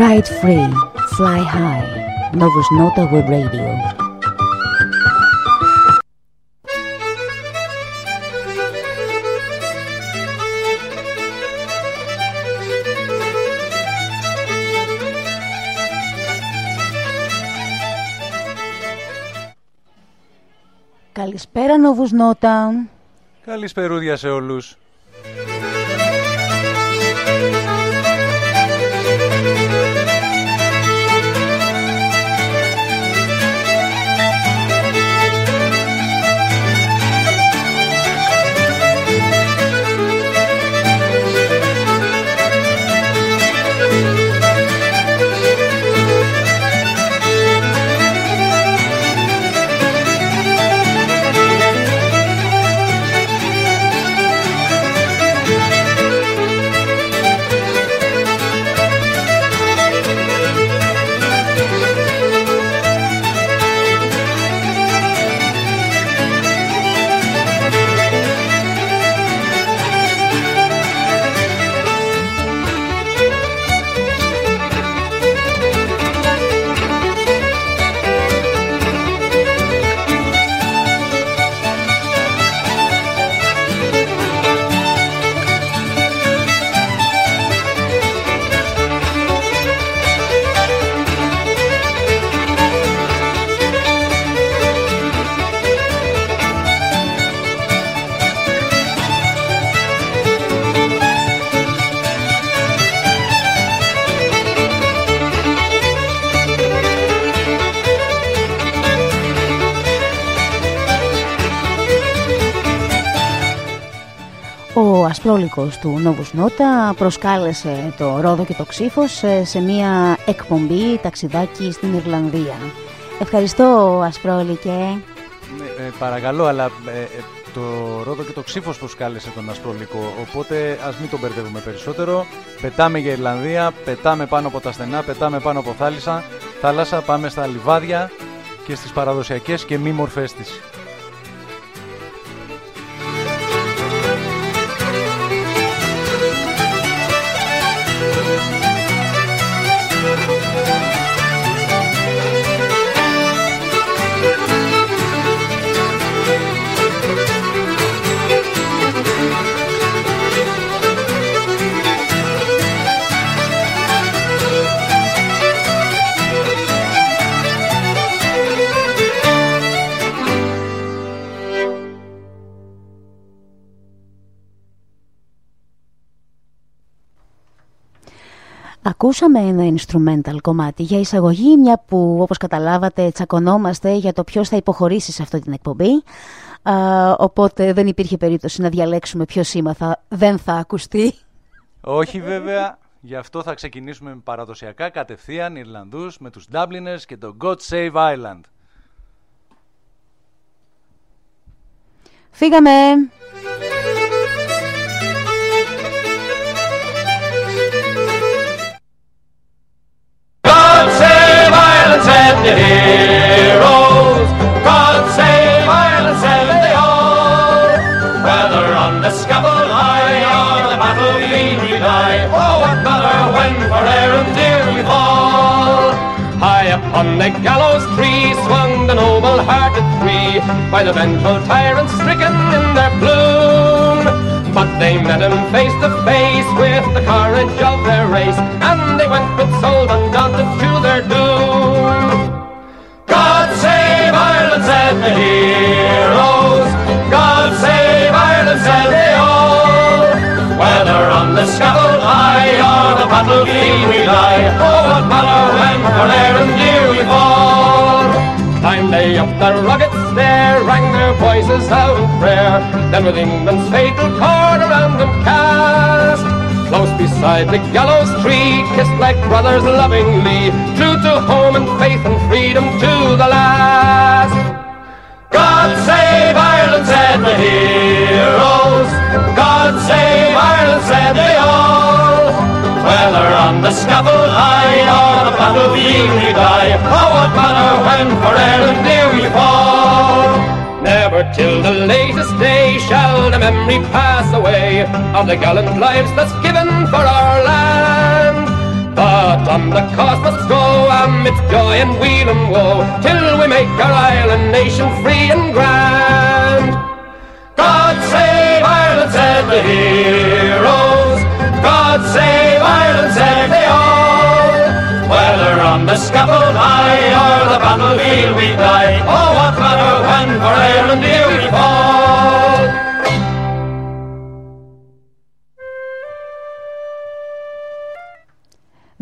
Ride free, fly high. Novus Nota Web Radio. Καλησπέρα Novus Nota. Καλησπερούδια σε όλους. Ασπρόλικος του Νόβους Νότα προσκάλεσε το Ρόδο και το Ξύφος σε μια εκπομπή ταξιδάκι στην Ιρλανδία. Ευχαριστώ Ασπρόλικε. Ναι, ε, παρακαλώ, αλλά ε, ε, το Ρόδο και το Ξύφος προσκάλεσε τον Ασπρόλικο, οπότε ας μην τον μπερδεύουμε περισσότερο. Πετάμε για Ιρλανδία, πετάμε πάνω από τα στενά, πετάμε πάνω από θάλασσα, θάλασσα πάμε στα λιβάδια και στις παραδοσιακές και μη μορφές της. Ακούσαμε ένα instrumental κομμάτι για εισαγωγή, μια που όπως καταλάβατε τσακωνόμαστε για το ποιος θα υποχωρήσει σε αυτή την εκπομπή. οπότε δεν υπήρχε περίπτωση να διαλέξουμε ποιο σήμα θα, δεν θα ακουστεί. Όχι βέβαια, γι' αυτό θα ξεκινήσουμε με παραδοσιακά κατευθείαν Ιρλανδούς με τους Dubliners και το God Save Ireland. Φύγαμε! The heroes. God save Ireland, save they all. Whether on the scaffold high or the battlefield we die, oh, what matter when for Erin dear we fall. High upon the gallows tree swung the noble-hearted three, by the vengeful tyrants stricken in their bloom. But they met him face to face with the courage of their race, and they went with souls undaunted to their doom. God save Ireland, said the heroes. God save Ireland, said they all. Whether on the scaffold high or the battlefield we die, oh, what matter when for Erin dear we fall. Time they up the rugged stair, rang their voices out in prayer. Then with England's fatal cord around them cast, Close beside the gallows tree, kissed like brothers lovingly, true to home and faith and freedom to the last. God save Ireland, said the heroes. God save Ireland, said they all. Whether on the scaffold high or the battlefield we die, oh what matter when for Ireland dear we fall. Never till the latest day shall the memory pass away of the gallant lives that's given for our land. But on the cause must go amidst joy and weal and woe, till we make our island nation free and grand. God save Ireland, said the heroes. God save Ireland, said they all. Whether on the scaffold high or the battlefield we die, oh what matter when for Ireland dear we fall.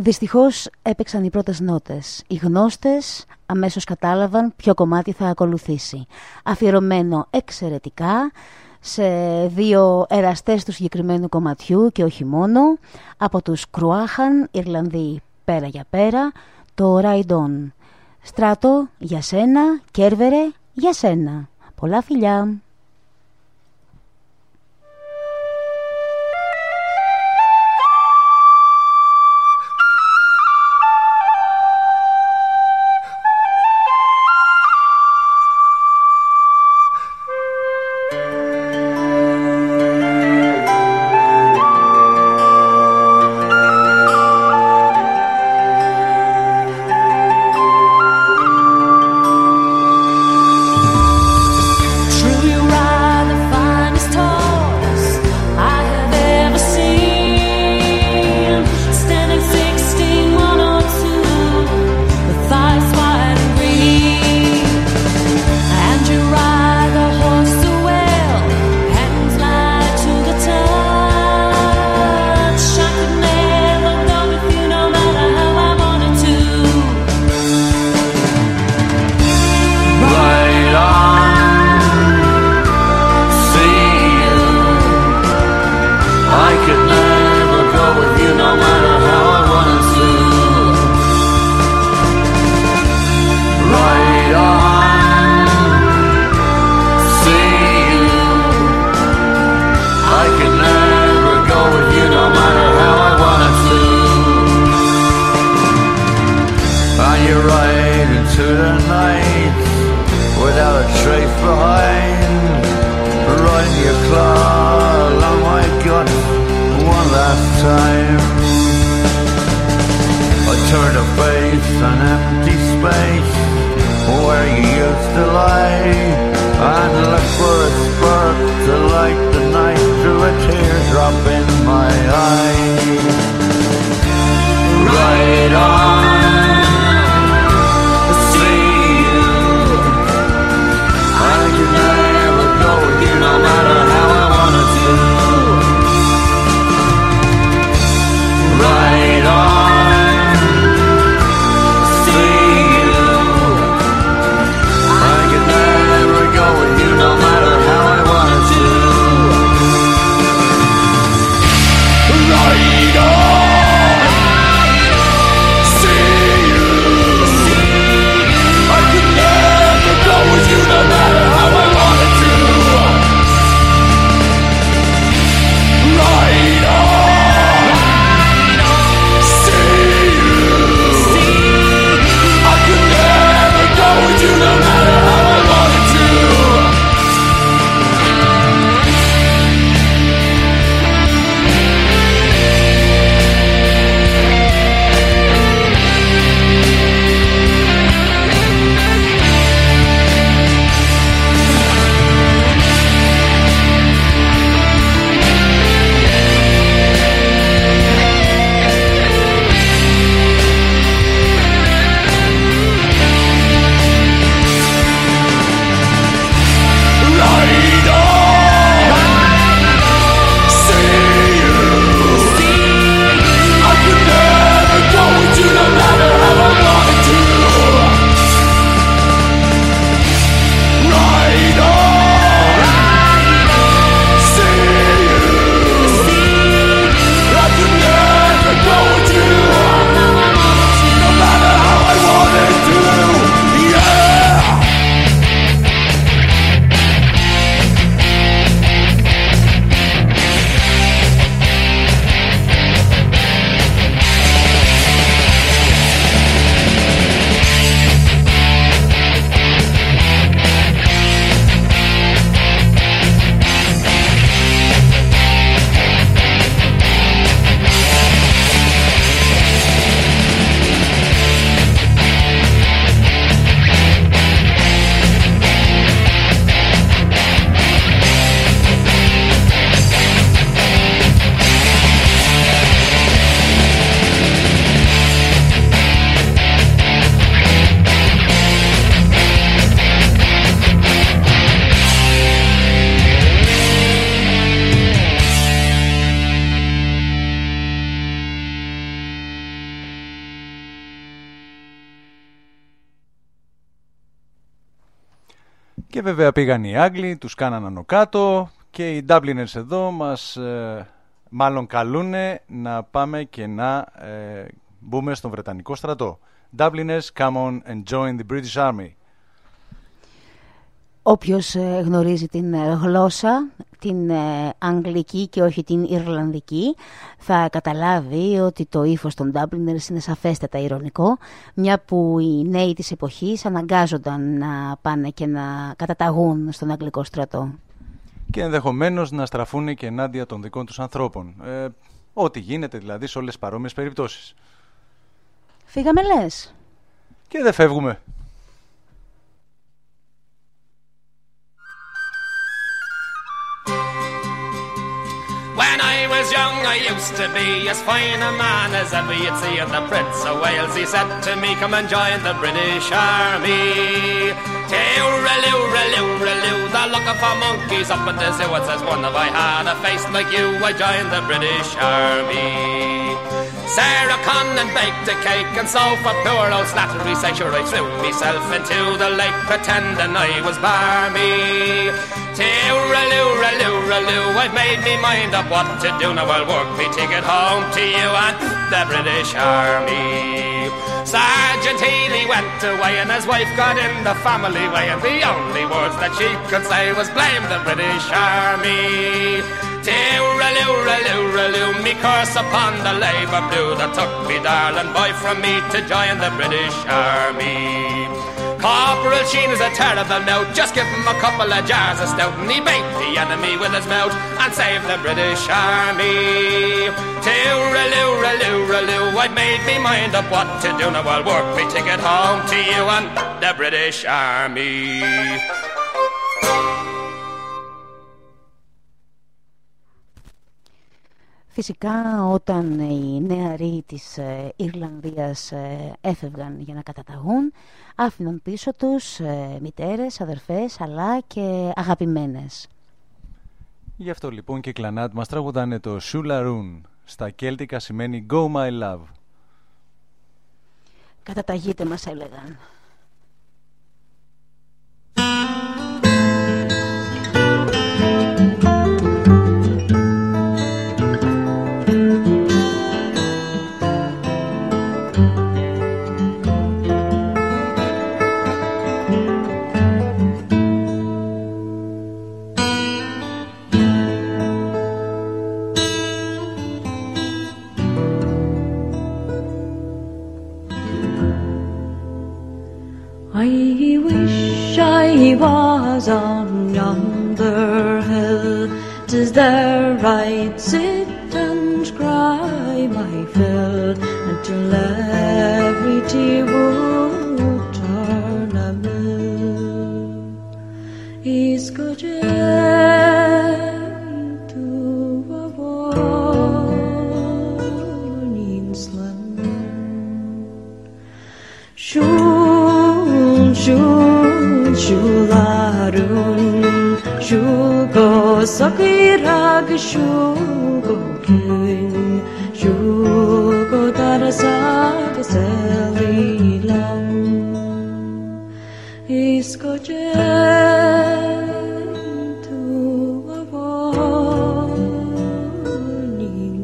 Δυστυχώς έπαιξαν οι πρώτες νότες. Οι γνώστες αμέσως κατάλαβαν ποιο κομμάτι θα ακολουθήσει. Αφιερωμένο εξαιρετικά σε δύο εραστές του συγκεκριμένου κομματιού και όχι μόνο, από τους Κρουάχαν, Ιρλανδοί πέρα για πέρα, το Ride On. Στράτο, για σένα, Κέρβερε, για σένα. Πολλά φιλιά! Πήγαν οι Άγγλοι, τους κάναν άνω κάτω και οι Dubliners εδώ μας ε, μάλλον καλούν να πάμε και να ε, μπούμε στον Βρετανικό στρατό. Dubliners, come on and join the British Army. Όποιος ε, γνωρίζει την ε, γλώσσα, την ε, αγγλική και όχι την ιρλανδική, θα καταλάβει ότι το ύφος των Dubliners είναι σαφέστατα ηρωνικό, μια που οι νέοι της εποχής αναγκάζονταν να πάνε και να καταταγούν στον αγγλικό στρατό. Και ενδεχομένως να στραφούν και ενάντια των δικών τους ανθρώπων. ό,τι γίνεται δηλαδή σε όλες τις παρόμοιες περιπτώσεις. Φύγαμε λες. Και δεν φεύγουμε. Was young, I used to be as fine a man as ever you'd see in the Prince of Wales. He said to me, Come and join the British Army. Tooraloo-raloo-raloo, they're looking for monkeys up in the zoo. It says, One if I had a face like you, I joined the British Army. Sarah Connan baked a cake and so for poor old Slattery sake sure I threw myself into the lake pretending I was barmy. Tooraloo-raloo-raloo, I've made me mind up what to do now I'll work me ticket home to you and the British Army. Sergeant Healy went away and his wife got in the family way and the only words that she could say was blame the British Army. Tooraloo-raloo-raloo, me curse upon the Labour Blue that took me darling boy from me to join the British Army. Corporal Sheen is a terrible note. Just give him a couple of jars of stout and he beat the enemy with his mouth and save the British Army. Tooraloo-raloo-raloo, I've made me mind up what to do. Now I'll work me ticket home to you and the British Army. Φυσικά όταν οι νεαροί της ε, Ιρλανδίας ε, έφευγαν για να καταταγούν άφηναν πίσω τους ε, μητέρες, αδερφές αλλά και αγαπημένες. Γι' αυτό λοιπόν και οι Κλανάτ μας τραγουδάνε το Shularoon. Στα κέλτικα σημαίνει Go My Love. Καταταγείτε μας έλεγαν. Was on yonder hill, 'tis there I'd sit and cry my fill until every tear would turn a mill. He's good to a warning. Shul, shul, shularun, shugo sakirag, shugo kin, shugo darasag selilam.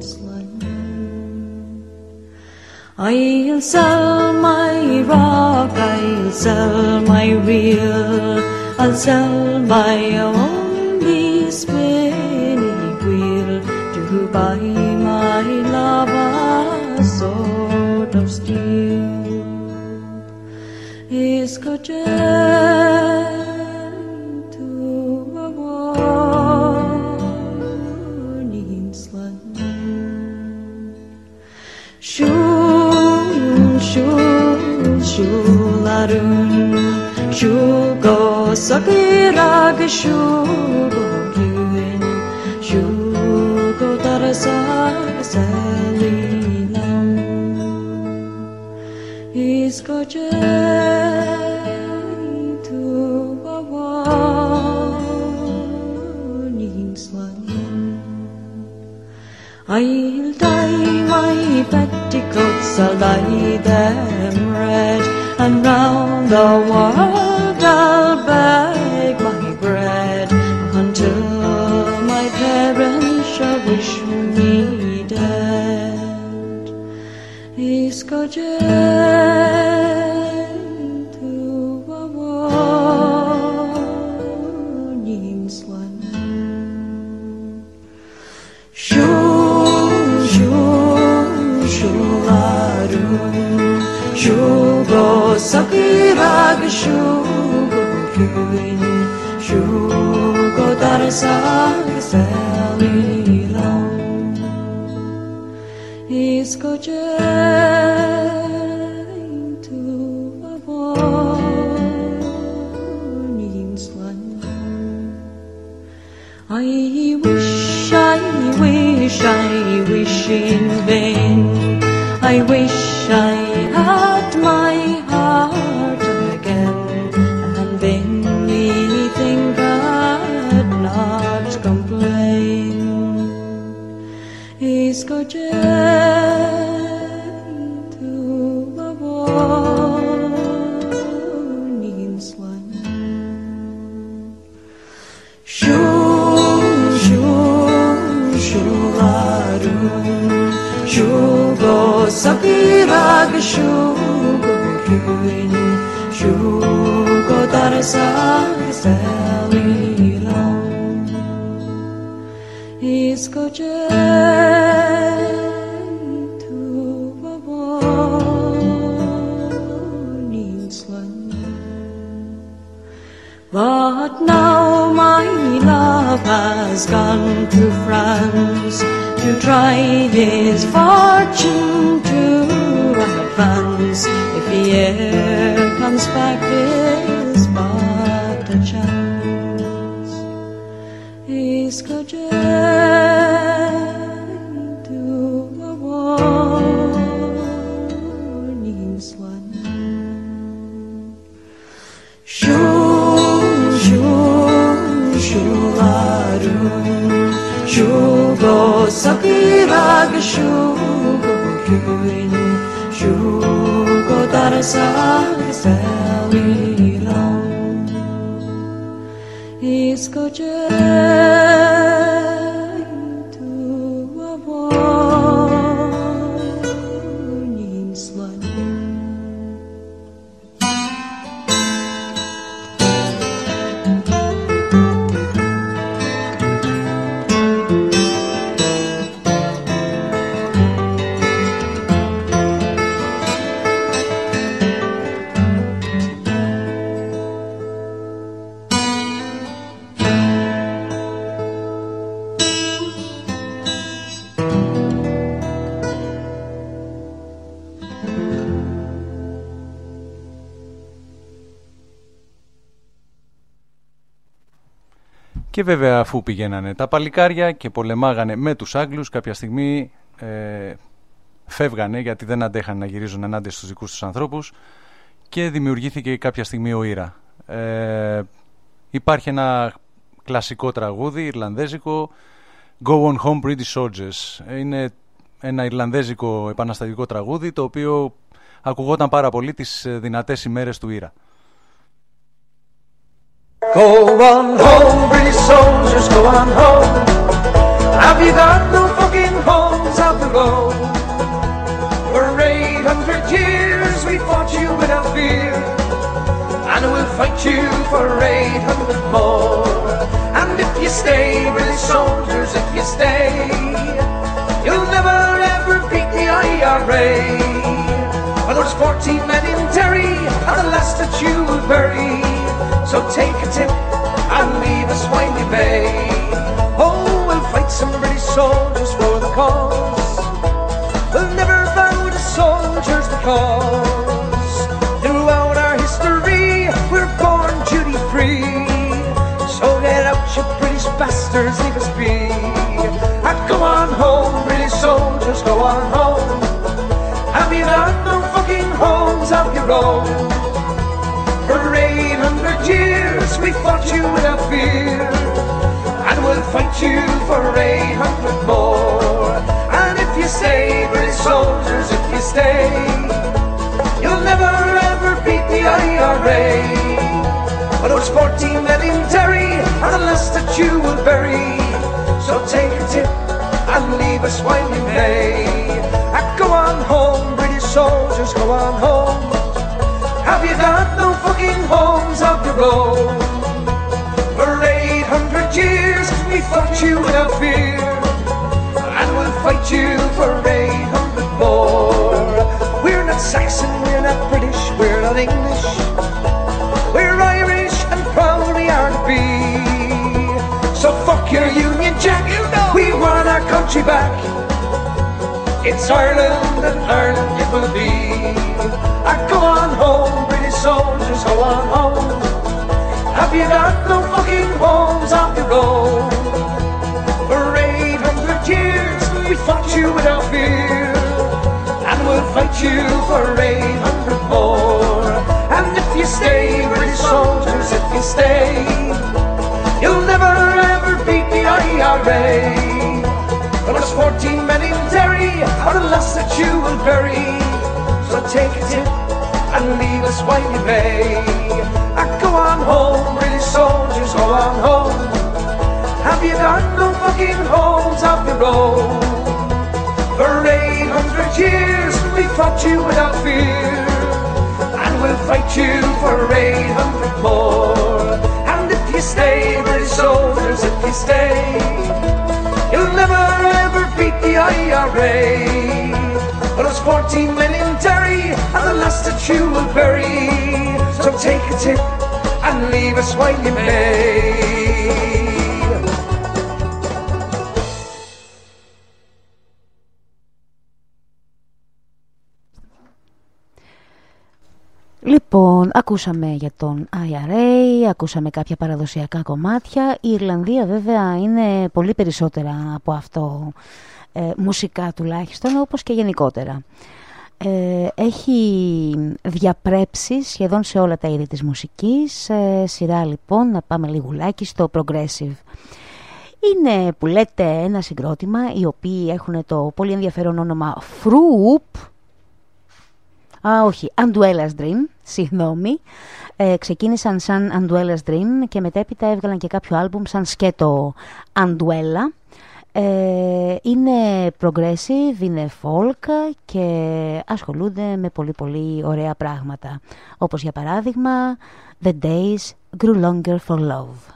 Slim. I'll sell rock, I'll sell my reel, I'll sell my only spinning wheel to buy my love a sword of steel. Is shularun, shugo sakirag, shugo ruin, shugo darasag salilam. Is to a warning slang. I'll dye my petticoats, I'll dye them red, and round the world I'll beg my bread until my parents shall wish me dead. Iskoje. Sakirag shugo kuin Shugo darsag selilam Iscogentu avonim slan I wish, I wish, I wish in vain. But now my love has gone to France to try his fortune to advance. If he ever comes back, there's He's to avonim slan. Shu, shu, shularum, shugo sakirag shugo kuin, shugo darsag selilam. Iscogentu Και βέβαια αφού πηγαίνανε τα παλικάρια και πολεμάγανε με τους Άγγλους κάποια στιγμή ε, φεύγανε γιατί δεν αντέχανε να γυρίζουν ενάντια στους δικούς τους ανθρώπους και δημιουργήθηκε κάποια στιγμή ο Ήρα. Ε, υπάρχει ένα κλασικό τραγούδι Ιρλανδέζικο Go on home British soldiers. Είναι ένα Ιρλανδέζικο επαναστατικό τραγούδι το οποίο ακουγόταν πάρα πολύ τις ε, δυνατές ημέρες του Ήρα. Go on home, British soldiers, go on home. Have you got no fucking homes out the road? For 800 years we fought you without fear. And we'll fight you for 800 more. And if you stay, British soldiers, if you stay, you'll never ever beat the IRA. Well, there's 14 men in Derry, and the last that you will bury. So take a tip and leave us Windy Bay. Oh, we'll fight some British soldiers for the cause. We'll never bow to soldiers because throughout our history we're born duty free. So get out, you British bastards, leave us be. And go on home, British soldiers, go on home. Have you got no fucking homes of your own? For 800 years we fought you without fear And we'll fight you for 800 more. And if you stay, British soldiers, if you stay You'll never ever beat the IRA But there's 14 men in Derry And the last that you will bury. So take a tip and leave us while you may. And go on home, British soldiers go on home. Have you got no fucking homes of your? For 800 years we fought you without fear, and we'll fight you for 800 more. We're not Saxon, we're not British, we're not English. We're Irish and proud we are to be. So fuck your Union Jack, we want our country back. It's Ireland and Ireland it will be. I go on home, British soldiers, go on home. Have you got no fucking homes of your own? For 800 years we fought you without fear, and we'll fight you for 800 more. And if you stay, British soldiers, if you stay, you'll never ever beat the IRA. But there's 14 men in Derry are the last that you will bury. So take a tip and leave us while you may. On home, British soldiers, go on home. Have you got no fucking homes of your own? For 800 years we fought you without fear. And we'll fight you for 800 more. And if you stay, British soldiers, if you stay. You'll never ever beat the IRA. But it's 14 men in Derry, and the last that you will bury. So take a tip and leave us while you may. Λοιπόν, ακούσαμε για τον IRA, ακούσαμε κάποια παραδοσιακά κομμάτια. Η Ιρλανδία βέβαια είναι πολύ περισσότερα από αυτό, ε, μουσικά τουλάχιστον, όπως και γενικότερα. Ε, έχει διαπρέψει σχεδόν σε όλα τα είδη της μουσικής. Ε, σειρά λοιπόν, να πάμε λιγουλάκι στο progressive. Είναι που λέτε ένα συγκρότημα, οι οποίοι έχουν το πολύ ενδιαφέρον όνομα Froop, Α, όχι, Anduella's Dream, συγγνώμη. Ε, ξεκίνησαν σαν Anduella's Dream και μετέπειτα έβγαλαν και κάποιο άλμπουμ σαν σκέτο Anduella. Ε, είναι progressive, είναι folk και ασχολούνται με πολύ πολύ ωραία πράγματα. Όπως για παράδειγμα The Days Grew Longer for Love.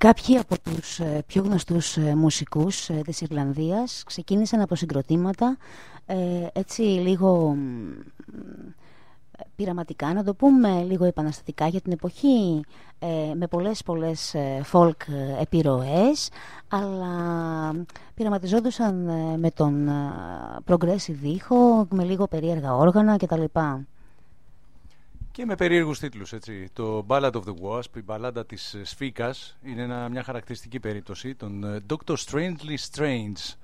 Κάποιοι από τους ε, πιο γνωστούς ε, μουσικούς ε, της Ιρλανδίας ξεκίνησαν από συγκροτήματα έτσι λίγο πειραματικά, να το πούμε λίγο επαναστατικά για την εποχή με πολλές πολλές folk επιρροές αλλά πειραματιζόντουσαν με τον progressive δίχο, με λίγο περίεργα όργανα κτλ. Και με περίεργους τίτλους, έτσι. Το Ballad of the Wasp, η μπαλάντα της ε, Σφίκας, είναι ένα, μια χαρακτηριστική περίπτωση, τον ε, Dr. Strangely Strange,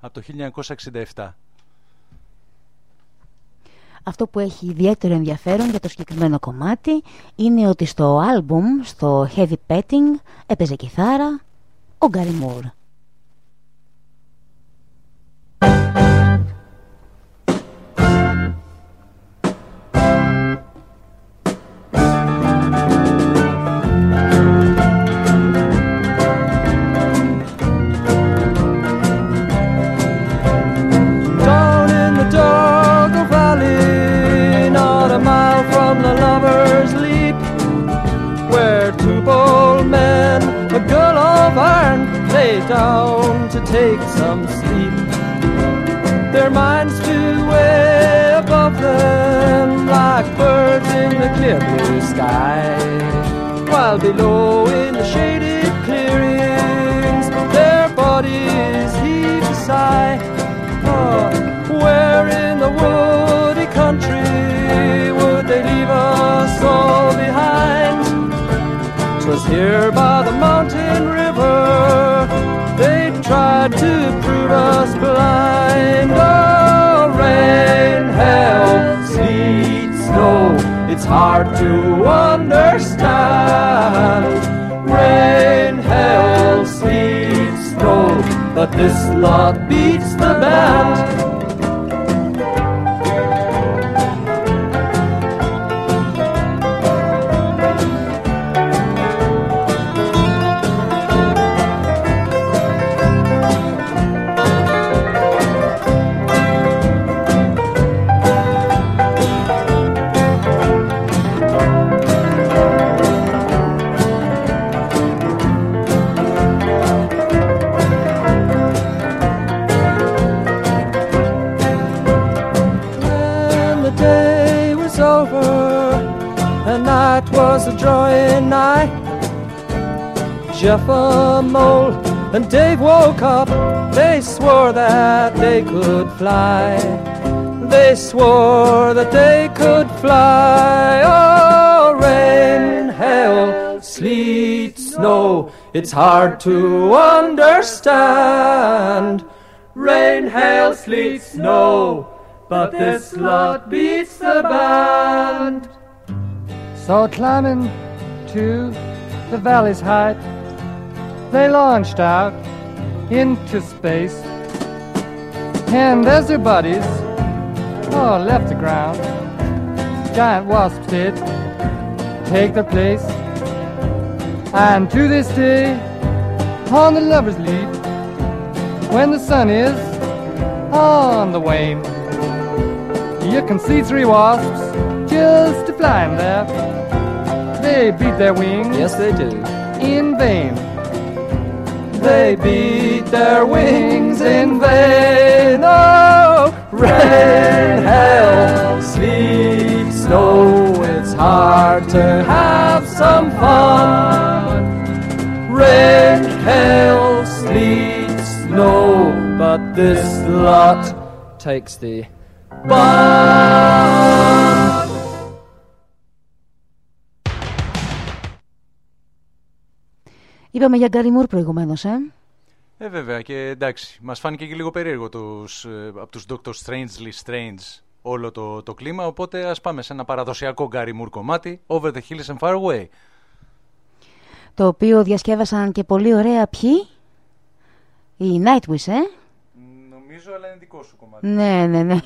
από το 1967. Αυτό που έχει ιδιαίτερο ενδιαφέρον για το συγκεκριμένο κομμάτι είναι ότι στο άλμπουμ, στο Heavy Petting, έπαιζε κιθάρα ο Γκάρι Moore. Down to take some sleep. Their minds flew way above them like birds in the clear blue sky. While below in the shaded clearings, their bodies heaved a sigh. Oh, where in the woody country would they leave us all behind? Twas here by the mountain tried to prove us blind. Oh, rain, hail, sleet, snow, it's hard to understand. Rain, hail, sleet, snow, but this lot beats the band. Jeff a mole and Dave woke up. They swore that they could fly. They swore that they could fly. Oh, rain, hail, sleet, snow. It's hard to understand. Rain, hail, sleet, snow. But this lot beats the band. So climbing to the valley's height they launched out into space. And as their buddies oh, left the ground, giant wasps did take their place. And to this day, on the lover's leap, when the sun is on the wane, you can see three wasps just flying there. They beat their wings. Yes, they do. In vain they beat their wings in vain. Oh, rain, hail, sleet, snow, it's hard to have some fun. Rain, hail, sleet, snow, but this lot takes the bun. Είπαμε για Γκάρι Μουρ προηγουμένως, ε. Ε, βέβαια και εντάξει. Μας φάνηκε και λίγο περίεργο τους, ε, από τους Dr. Strangely Strange όλο το, το κλίμα. Οπότε ας πάμε σε ένα παραδοσιακό Γκάρι Μουρ κομμάτι, Over the Hills and Far Away. Το οποίο διασκεύασαν και πολύ ωραία ποιοι; Η Nightwish, ε. Νομίζω, αλλά είναι δικό σου κομμάτι. Ναι, ναι, ναι.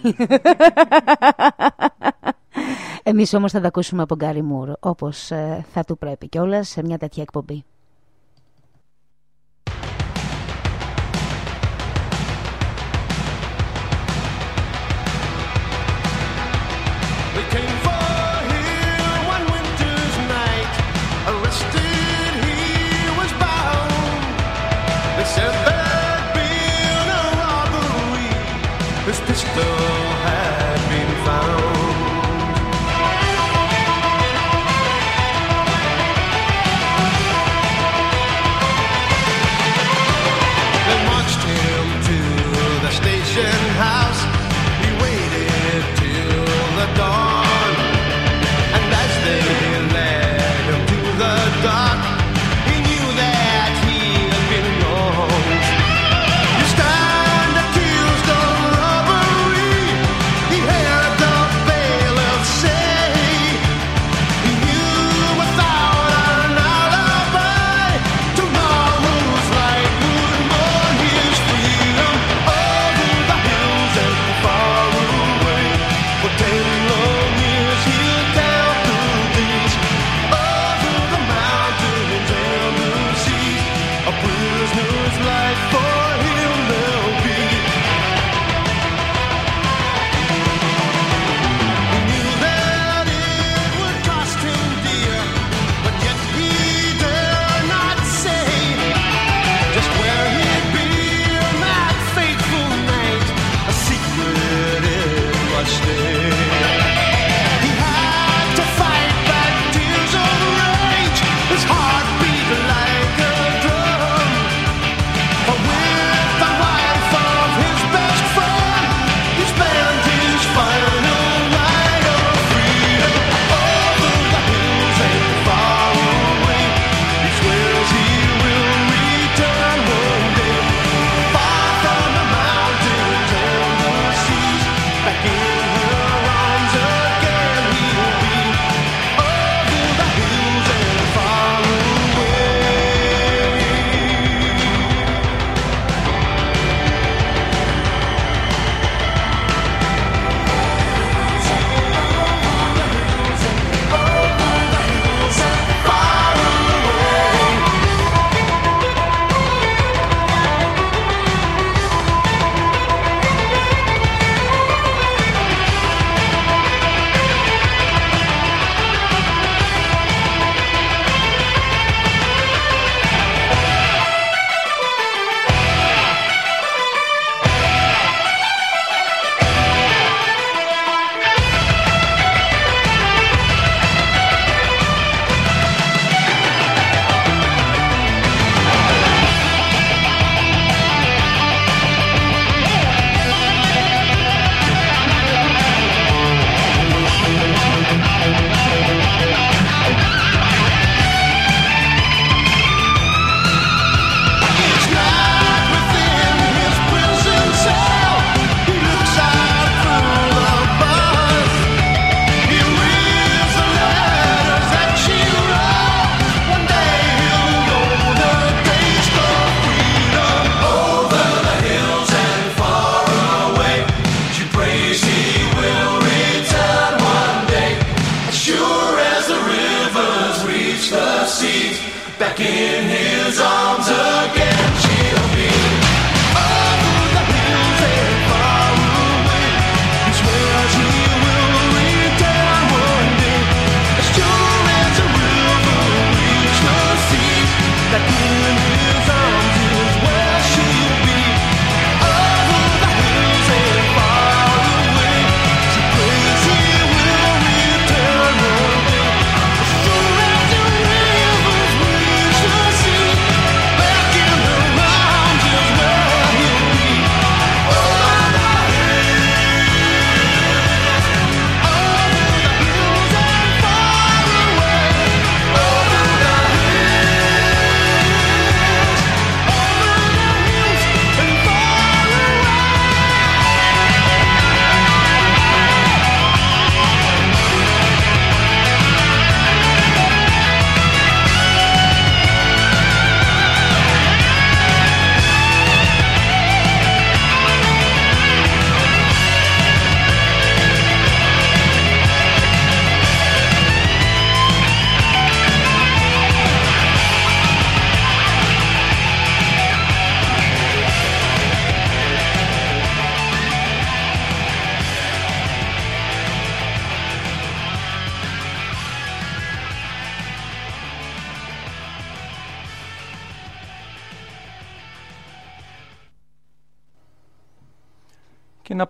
Εμείς όμως θα τα ακούσουμε από Γκάρι Μουρ, όπως ε, θα του πρέπει κιόλας σε μια τέτοια εκπομπή. Just the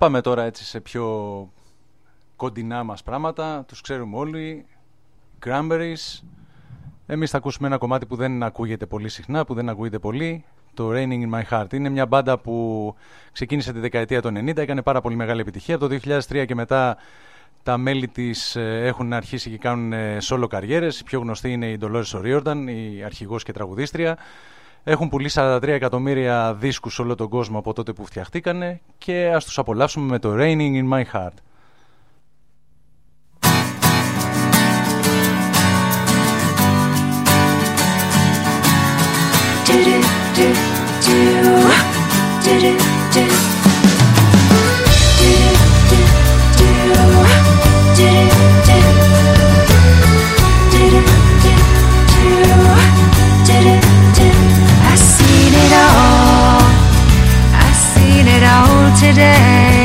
πάμε τώρα έτσι σε πιο κοντινά μας πράγματα. Τους ξέρουμε όλοι. Cranberries. Εμείς θα ακούσουμε ένα κομμάτι που δεν ακούγεται πολύ συχνά, που δεν ακούγεται πολύ. Το Raining in My Heart. Είναι μια μπάντα που ξεκίνησε τη δεκαετία των 90, έκανε πάρα πολύ μεγάλη επιτυχία. Από το 2003 και μετά τα μέλη της ε, έχουν αρχίσει και κάνουν solo καριέρες. Η πιο γνωστή είναι η Dolores O'Riordan, η αρχηγός και τραγουδίστρια. Έχουν πουλήσει 43 εκατομμύρια δίσκους σε όλο τον κόσμο από τότε που φτιαχτήκανε και ας τους απολαύσουμε με το Raining in My Heart. I today.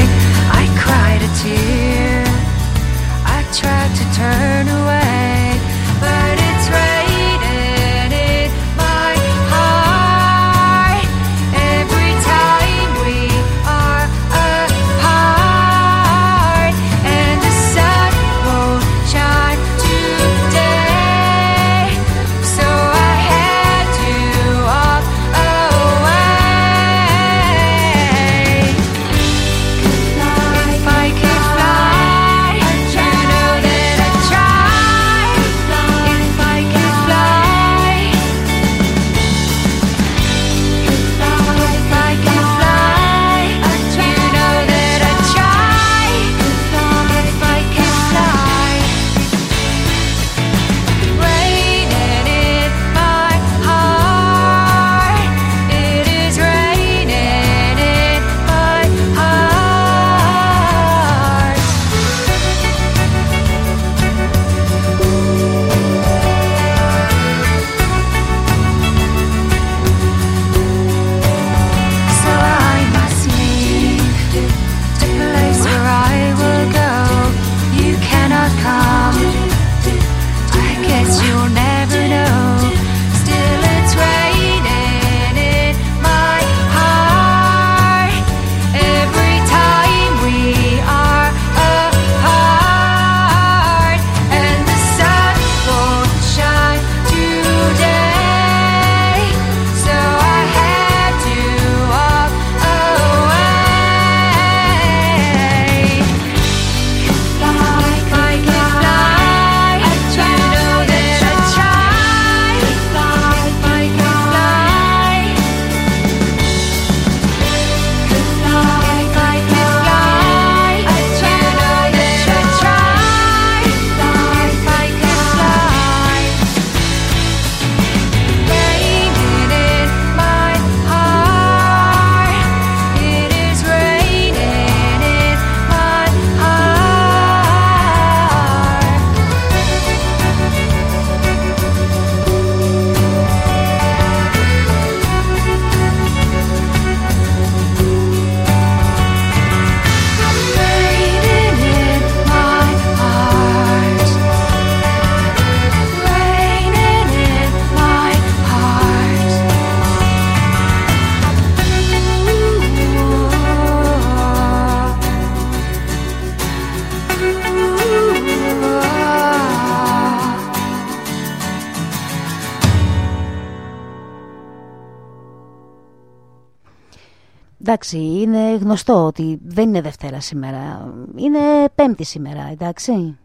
Εντάξει, είναι γνωστό ότι δεν είναι Δευτέρα σήμερα. Είναι Πέμπτη σήμερα, εντάξει.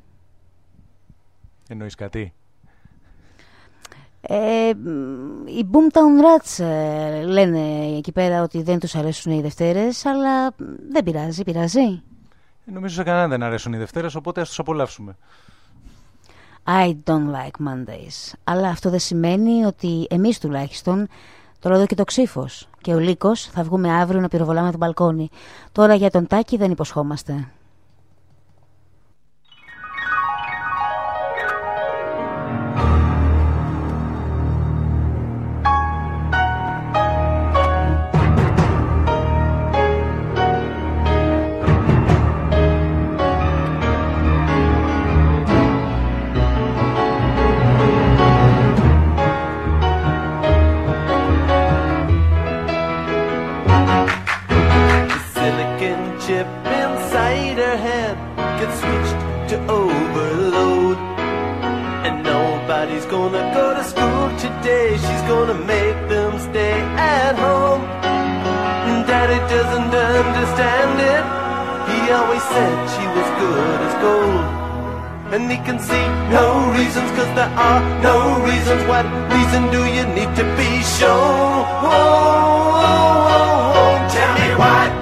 Εννοείς κάτι; Ε, μ, οι Boomtown Rats ε, λένε εκεί πέρα ότι δεν τους αρέσουν οι Δευτέρες, αλλά μ, δεν πειράζει, πειράζει. Ε, νομίζω σε κανέναν δεν αρέσουν οι Δευτέρες, οπότε ας τους απολαύσουμε. I don't like Mondays. Αλλά αυτό δεν σημαίνει ότι εμείς τουλάχιστον το ρόδο και το ξύφος και ο Λύκος θα βγούμε αύριο να πυροβολάμε το μπαλκόνι. Τώρα για τον Τάκη δεν υποσχόμαστε. Gonna make them stay at home. Daddy doesn't understand it. He always said she was good as gold. And he can see no reasons, cause there are no reasons. What reason do you need to be shown? Tell me why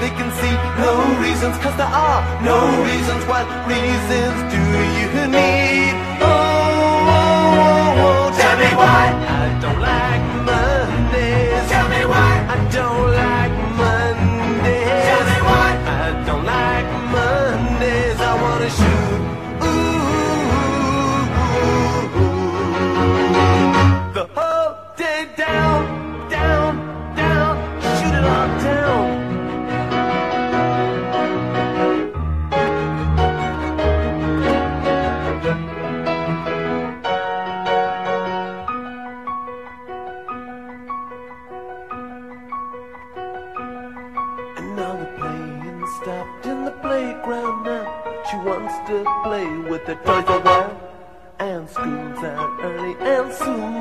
They can see no reasons, cause there are no reasons. What reasons do you need? Oh, oh, oh, oh, tell me why I don't like Mondays. Tell me why I don't like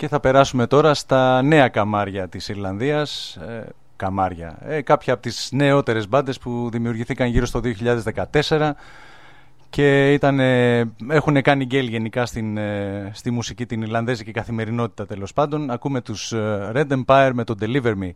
Και θα περάσουμε τώρα στα νέα καμάρια της Ιρλανδίας. Ε, καμάρια. Ε, κάποια από τις νεότερες μπάντες που δημιουργηθήκαν γύρω στο 2014 και ήταν, ε, έχουν κάνει γκέλ γενικά στην, ε, στη μουσική την Ιρλανδέζικη καθημερινότητα τέλος πάντων. Ακούμε τους ε, Red Empire με το Deliver Me.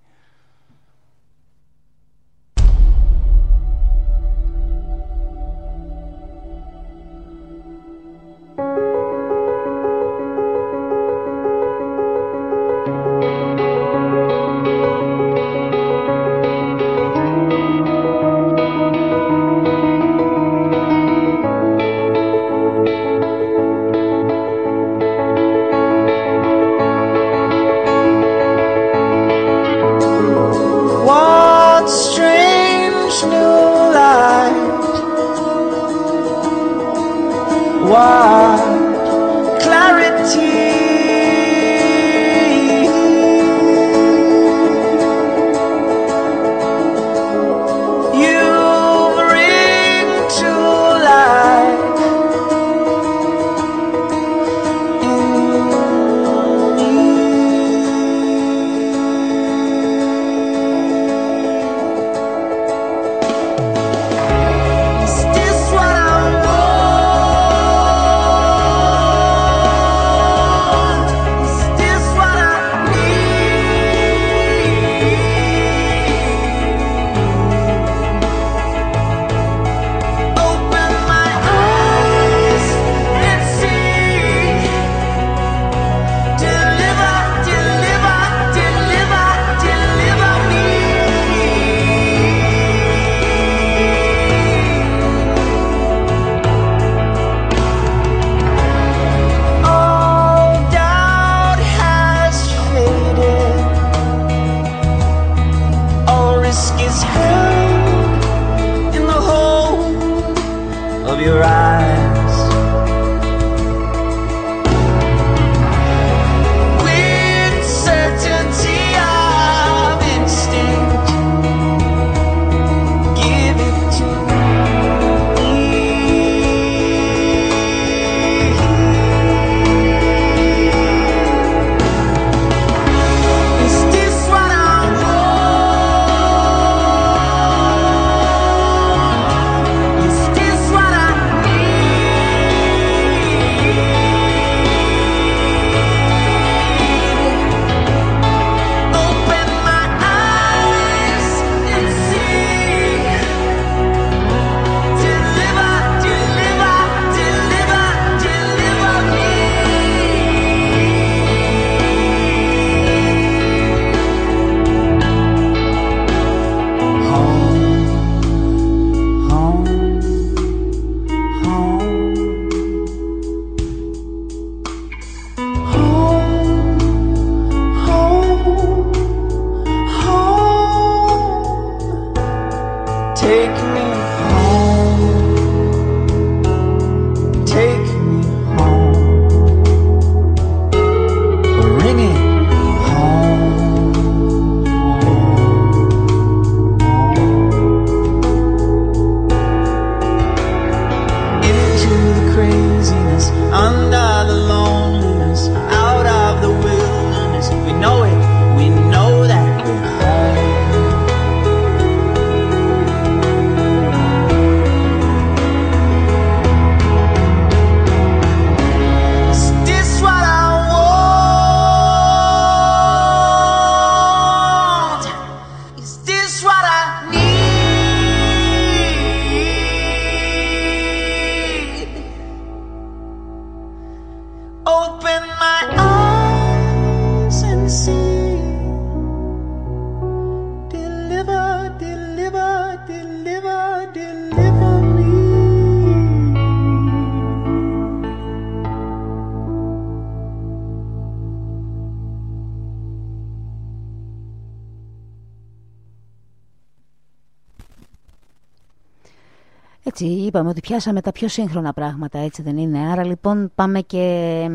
ότι πιάσαμε τα πιο σύγχρονα πράγματα, έτσι δεν είναι. Άρα λοιπόν πάμε και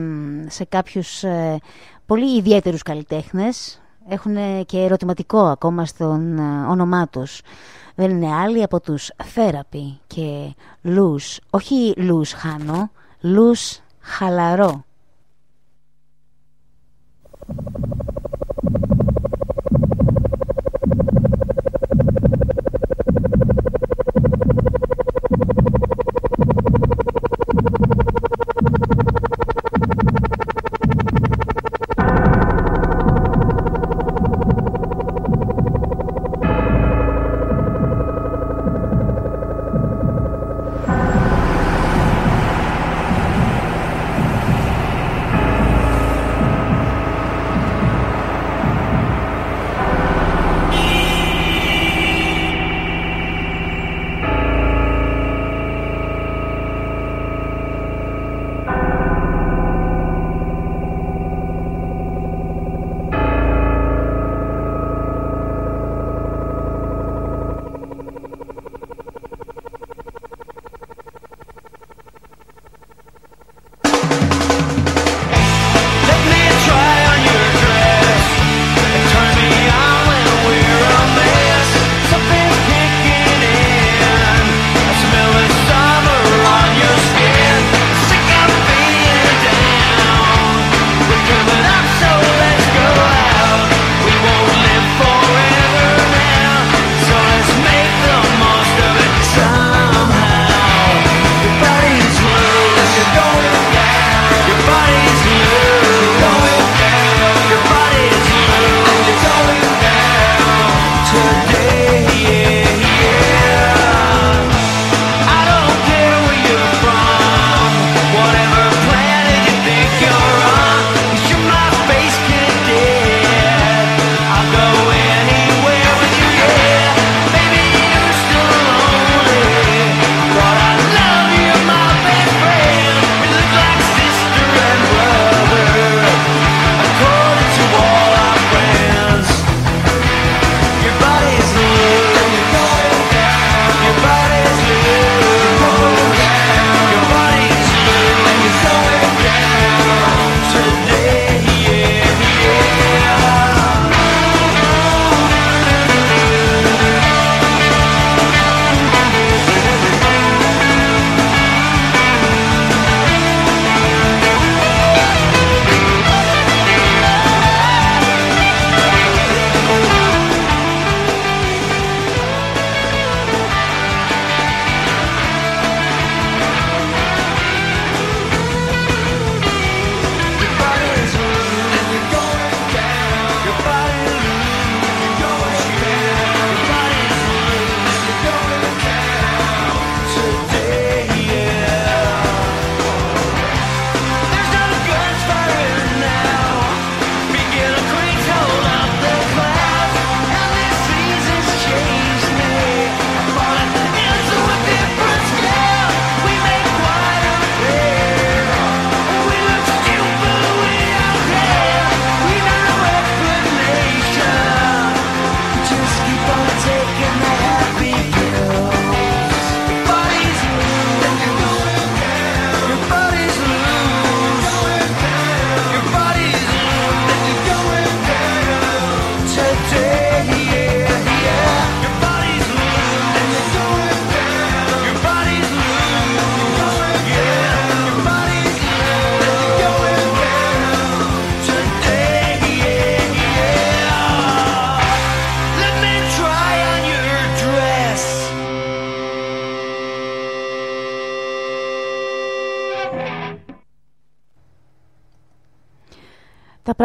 σε κάποιους ε, πολύ ιδιαίτερους καλλιτέχνες. Έχουν ε, και ερωτηματικό ακόμα στον ε, όνομά τους. Δεν είναι άλλοι από τους Θέραπη και Λούς. Όχι Λούς Χάνο, Λούς Χαλαρό.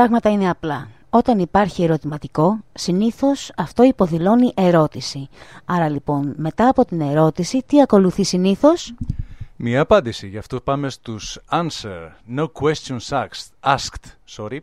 πράγματα είναι απλά. Όταν υπάρχει ερωτηματικό, συνήθως αυτό υποδηλώνει ερώτηση. Άρα λοιπόν, μετά από την ερώτηση, τι ακολουθεί συνήθως; Μία απάντηση. Γι' αυτό πάμε στους answer. No questions asked. asked sorry.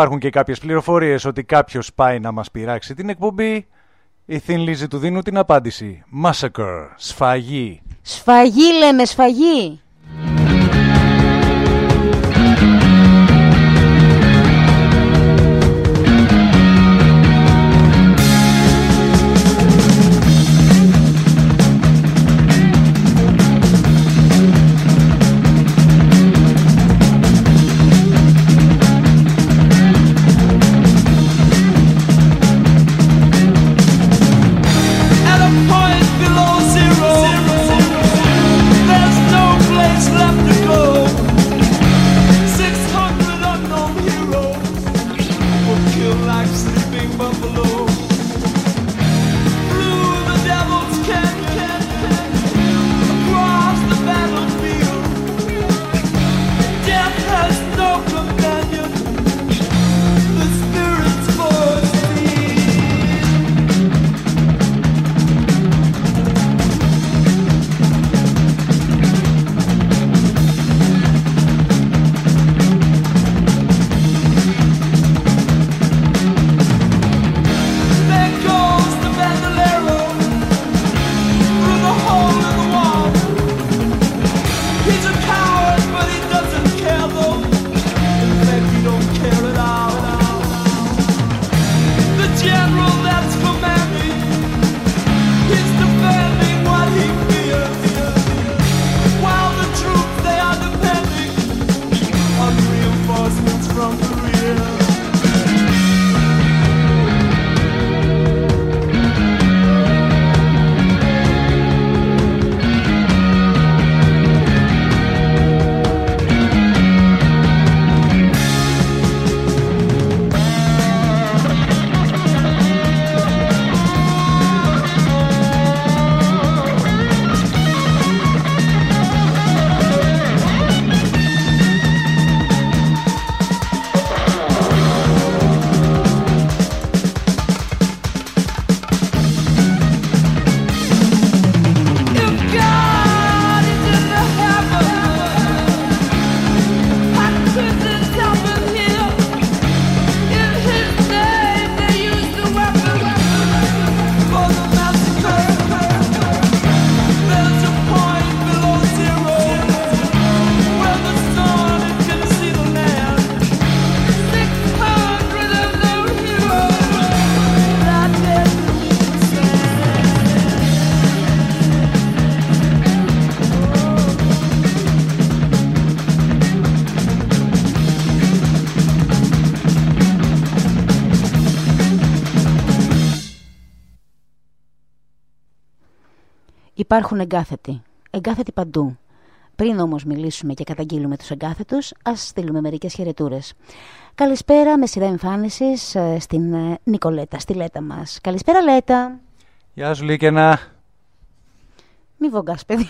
Υπάρχουν και κάποιες πληροφορίες ότι κάποιος πάει να μας πειράξει την εκπομπή, η Thin Lizzy του δίνουν την απάντηση. Massacre, σφαγή. Σφαγή λέμε, σφαγή. Υπάρχουν εγκάθετοι. Εγκάθετοι παντού. Πριν όμως μιλήσουμε και καταγγείλουμε τους εγκάθετους, ας στείλουμε μερικές χαιρετούρες. Καλησπέρα με σειρά εμφάνισης ε, στην ε, Νικολέτα, στη Λέτα μας. Καλησπέρα Λέτα. Γεια σου Λίκαινα. Μη βογκάς παιδί μου.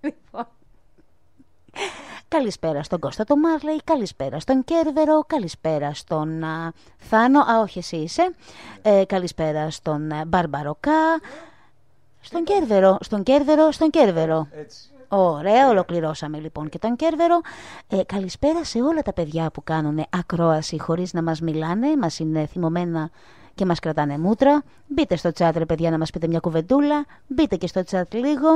Λοιπόν. Καλησπέρα στον Κώστα το Μάρλεϊ, καλησπέρα στον Κέρβερο, καλησπέρα στον α, Θάνο, α όχι εσύ είσαι, ε, καλησπέρα στον α, Μπαρμπαροκά, στον Κέρβερο, στον Κέρβερο, στον Κέρβερο. Ωραία, ολοκληρώσαμε λοιπόν και τον Κέρβερο. Ε, καλησπέρα σε όλα τα παιδιά που κάνουν ακρόαση χωρίς να μας μιλάνε, μας είναι θυμωμένα και μας κρατάνε μούτρα. Μπείτε στο chat ρε παιδιά να μας πείτε μια κουβεντούλα, μπείτε και στο chat λίγο.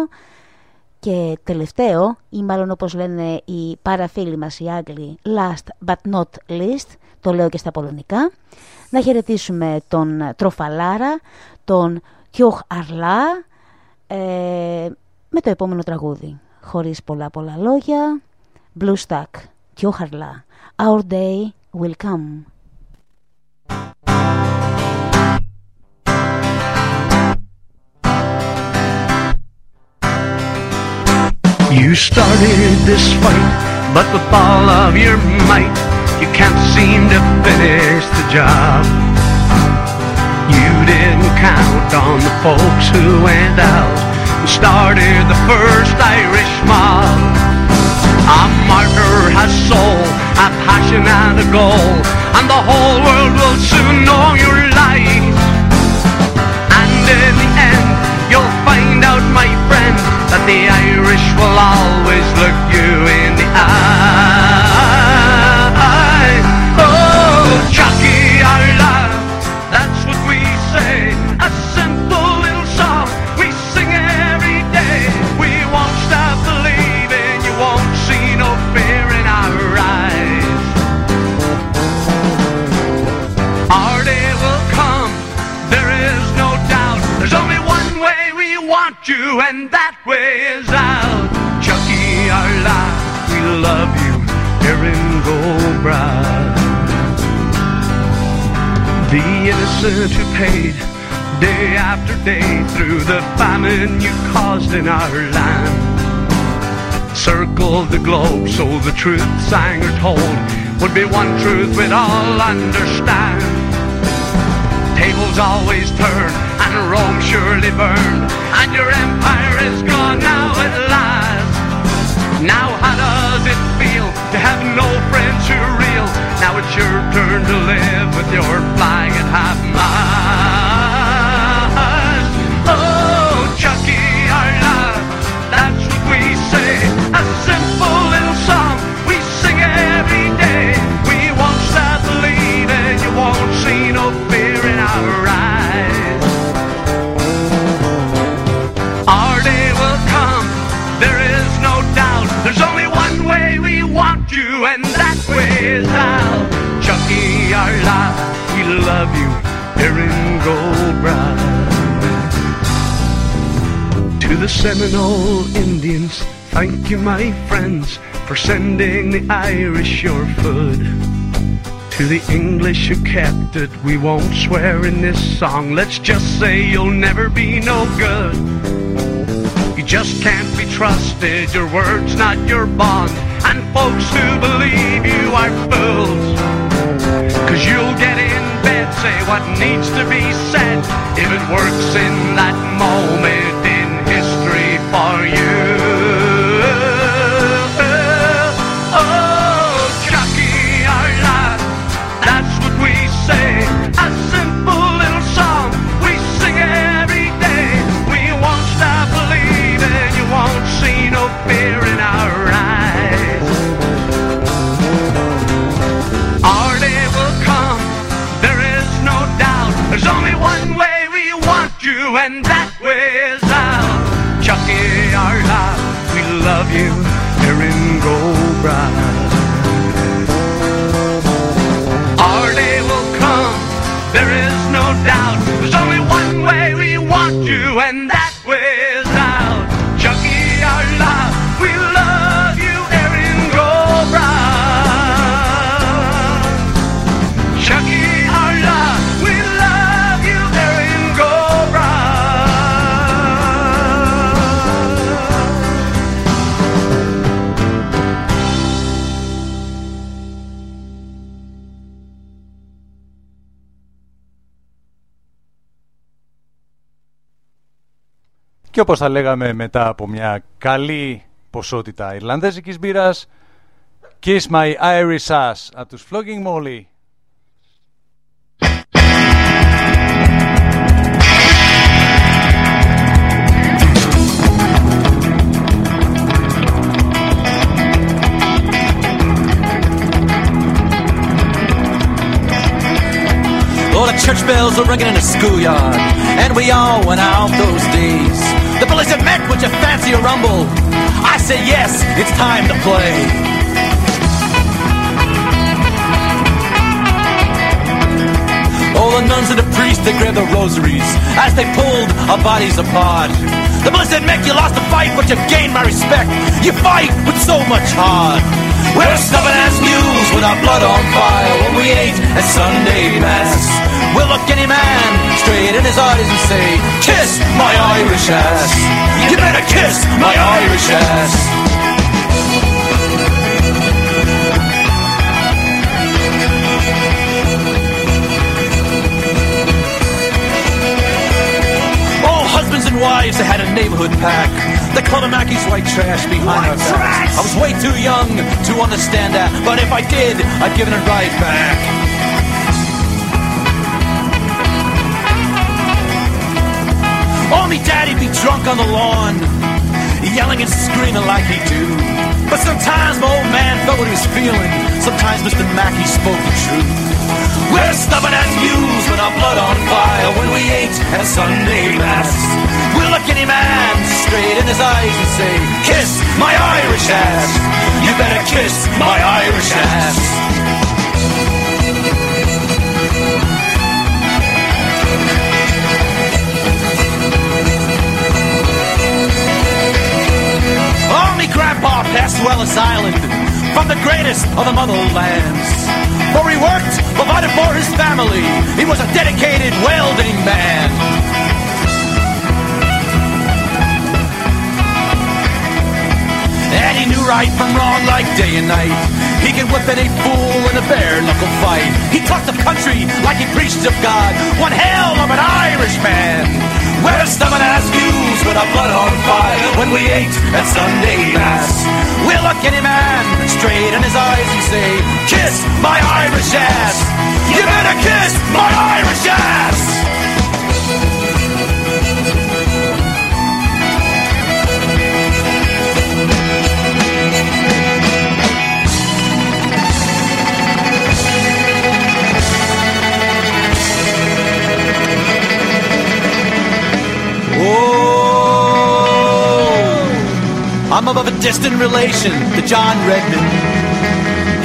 Και τελευταίο, ή μάλλον όπως λένε οι παραφίλοι μας οι Άγγλοι, last but not least, το λέω και στα πολωνικά, να χαιρετήσουμε τον Τροφαλάρα, τον Κιοχ Αρλά, ε, με το επόμενο τραγούδι. Χωρίς πολλά πολλά λόγια, Blue Stack, Κιοχ Αρλά, Our Day Will Come. You started this fight, but with all of your might, you can't seem to finish the job. You didn't count on the folks who went out and started the first Irish mob. A martyr has soul, a passion and a goal, and the whole world will soon know your life. And in the end, you'll find out, my friend, that the Irish will always look you in the eye. And that way is out. Tiocfaidh ár lá, we love you, Erin go bragh. The innocent who paid day after day through the famine you caused in our land. Circled the globe so the truth sang or told would be one truth we'd all understand. Tables always turn and Rome surely burned, and your empire is gone now at last. Now how does it feel to have no friends who real? Now it's your turn to live with your at half mast. The Seminole Indians, thank you, my friends, for sending the Irish your food. To the English who kept it, we won't swear in this song. Let's just say you'll never be no good. You just can't be trusted, your word's not your bond. And folks who believe you are fools. Cause you'll get in bed, say what needs to be said, if it works in that moment Και όπως θα λέγαμε μετά από μια καλή ποσότητα Ιρλανδέζικης μπύρας, Kiss My Irish Ass από τους Flogging Molly. Oh, the church bells are ringing in the schoolyard, and we all went out those days. The said, Mac, would you fancy a rumble? I say yes, it's time to play. Oh, the nuns and the priests, they grabbed their rosaries as they pulled our bodies apart. The said, Mick, you lost the fight, but you gained my respect. You fight with so much heart. We're stubborn as mules with our blood on fire when we ate at Sunday Mass. We'll look any man straight in his eyes and say, Kiss my Irish ass. You better kiss my Irish ass. And wives, they had a neighborhood pack. They called them Mackey's white trash behind our backs. I was way too young to understand that, but if I did, I'd give it right back. Oh, me daddy'd be drunk on the lawn, yelling and screaming like he do. But sometimes my old man felt what he was feeling. Sometimes Mr. Mackey spoke the truth. We're stubborn as mules with our blood on fire when we ain't at Sunday Mass. We'll look any man straight in his eyes and say, Kiss my Irish ass. You better kiss my Irish ass. Only Grandpa passed to Ellis Island from the greatest of the motherlands. For he worked, provided for his family. He was a dedicated welding man. And he knew right from wrong like day and night. He could whip any fool in a bare knuckle fight. He talked of country like he preached of God. One hell of an Irishman. We're a stubborn ass mules with our blood on fire when we ate at Sunday Mass. We'll look any man straight in his eyes and say, Kiss my Irish ass. You better kiss my Irish ass. Distant relation to John Redmond.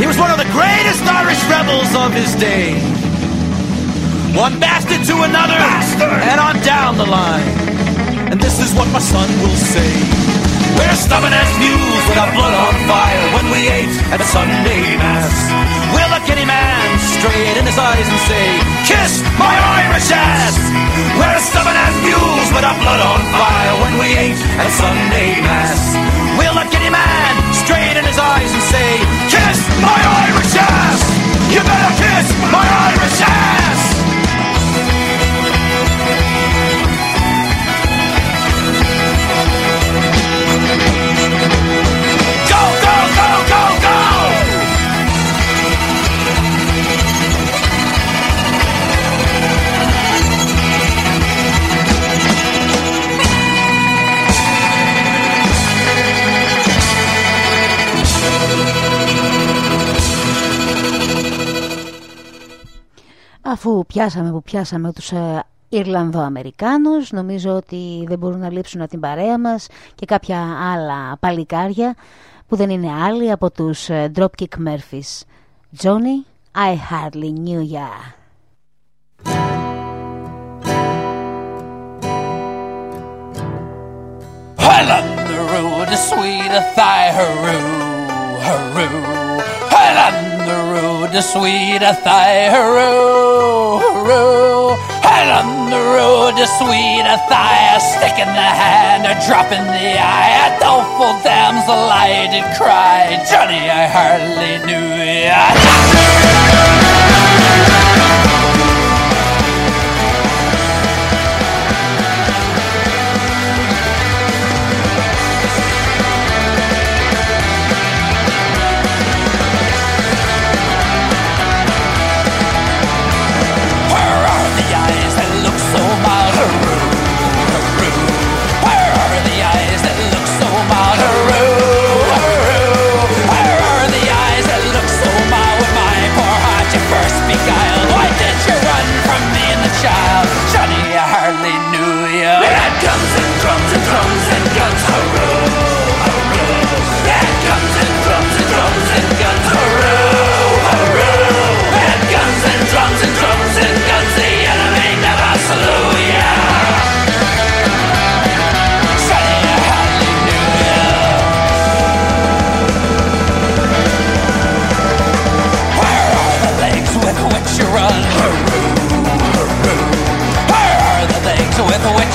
He was one of the greatest Irish rebels of his day. One bastard to another, bastard. and on down the line. And this is what my son will say. We're stubborn as mules with our blood on fire when we ate at a Sunday Mass. We'll look any man straight in his eyes and say, Kiss my Irish ass! We're stubborn as mules with our blood on fire when we ate at a Sunday Mass. Look any man straight in his eyes and say, Kiss my Irish ass! You better kiss my Irish ass! Αφού πιάσαμε που πιάσαμε τους ε, Ιρλανδοαμερικάνους, νομίζω ότι δεν μπορούν να λείψουν από την παρέα μας και κάποια άλλα παλικάρια που δεν είναι άλλοι από τους ε, Dropkick Murphys. Johnny, I hardly knew ya. Well, on the road to sweet a thigh, hurroo, hurroo. Well, on the road to sweet Athy, hurroo, hurroo. Well, on the road to sweet a thigh, a stick in the hand, a drop in the eye, a doleful damsel I did cry. Johnny, I hardly knew ya.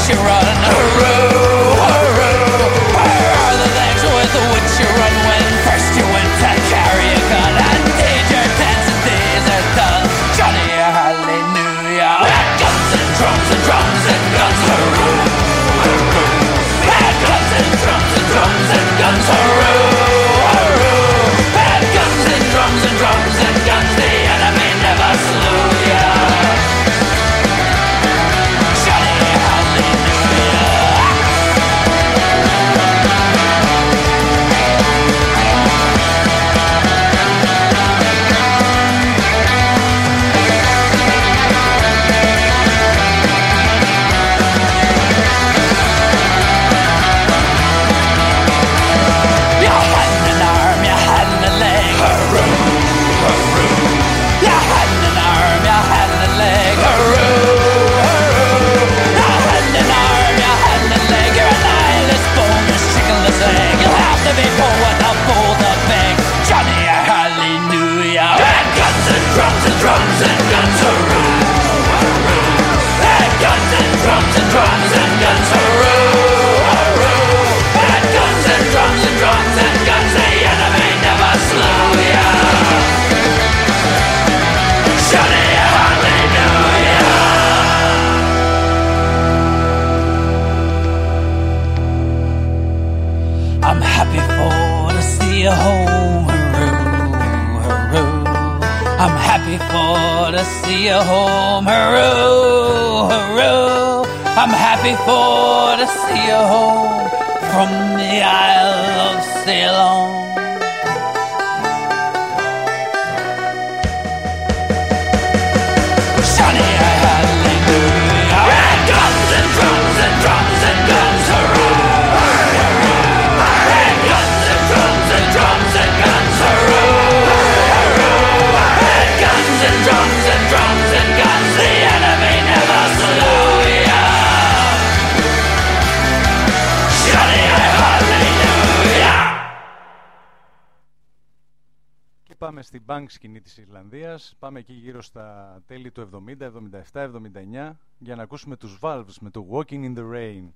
You run? Hurroo, hurroo. Where are the legs with you run when first you went to carry a gun your done? Johnny, had guns and drums and drums and guns. Hurroo. We guns and drums and drums and guns. waiting for to see you home. Hurroo, hurroo. I'm happy for to see you home from the Isle of Ceylon. στην bank σκηνή της Ιρλανδίας. Πάμε εκεί γύρω στα τέλη του 70, 77, 79 για να ακούσουμε τους Valves με το Walking in the Rain.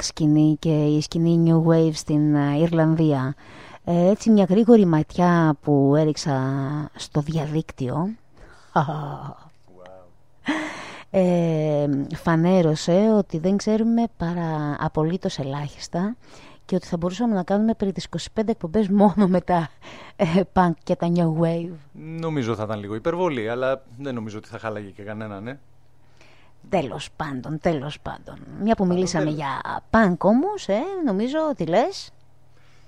Punk σκηνή και η σκηνή New Wave στην ε, Ιρλανδία. Ε, έτσι μια γρήγορη ματιά που έριξα στο διαδίκτυο ε, φανέρωσε ότι δεν ξέρουμε παρά απολύτως ελάχιστα και ότι θα μπορούσαμε να κάνουμε περί τις 25 εκπομπές μόνο με τα ε, punk και τα new wave. Νομίζω θα ήταν λίγο υπερβολή, αλλά δεν νομίζω ότι θα χάλαγε και κανέναν, ναι. Τέλος πάντων, τέλος πάντων. Μία που μιλήσαμε για πάνω, ε, νομίζω τι λέει.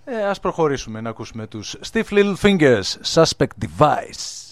Ε, Α προχωρήσουμε να ακούσουμε τους Stiff Little Fingers Suspect device.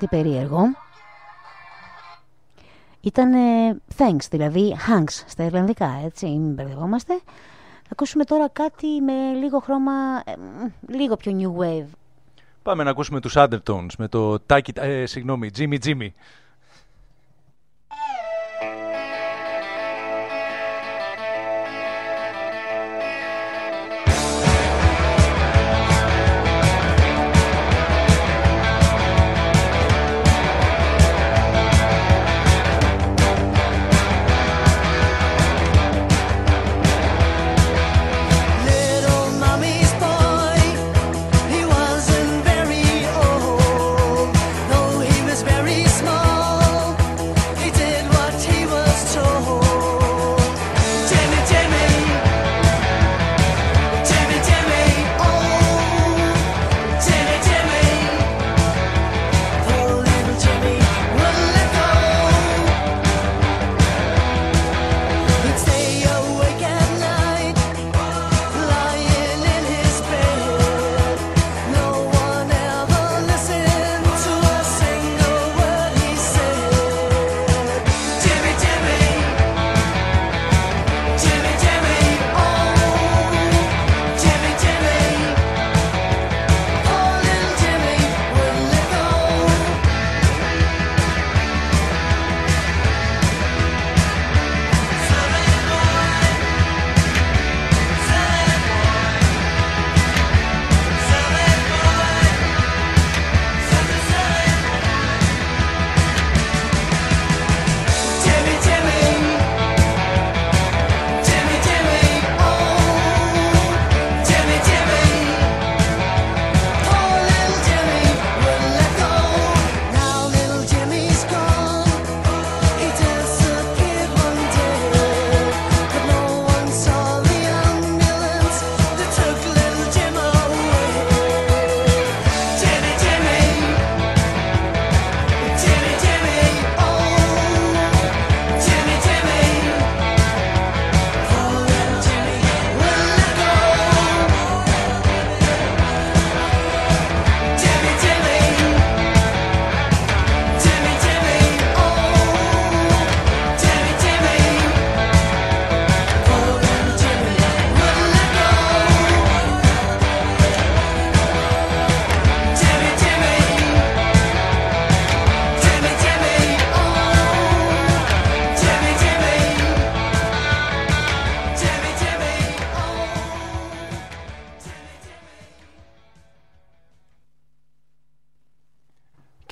Κάτι περίεργο. Ήταν thanks, δηλαδή hanks στα Ιρλανδικά, έτσι, μην μπερδευόμαστε. Θα ακούσουμε τώρα κάτι με λίγο χρώμα, ε, μ, λίγο πιο new wave. Πάμε να ακούσουμε τους Undertones με το Taki, ε, συγγνώμη, Jimmy Jimmy.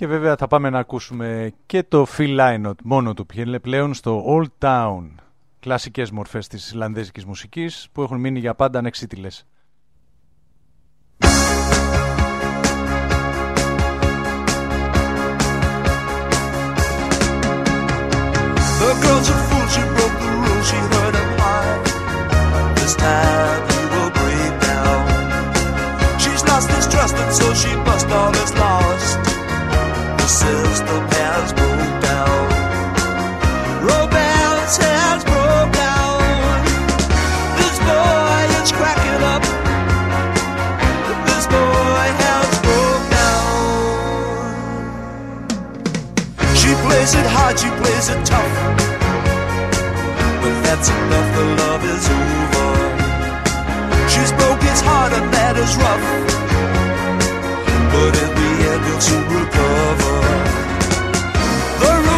Βέβαια θα πάμε να ακούσουμε και το Phil Lynott μόνο του πηγαίνει πλέον στο Old Town. Κλασικές μορφές της Ισλανδέζικης μουσικής που έχουν μείνει για πάντα ανεξίτηλες. The girl's a fool, she broke the rules, she heard him high. This time he will break down. She's lost his trust, and so she must all is lost. The broke down. Has broke down. This boy is cracking up. This boy has broke down. She plays it hard, she plays it tough. But that's enough, the love is over. She's broke his heart, and that is rough. But in the he'll soon recover. The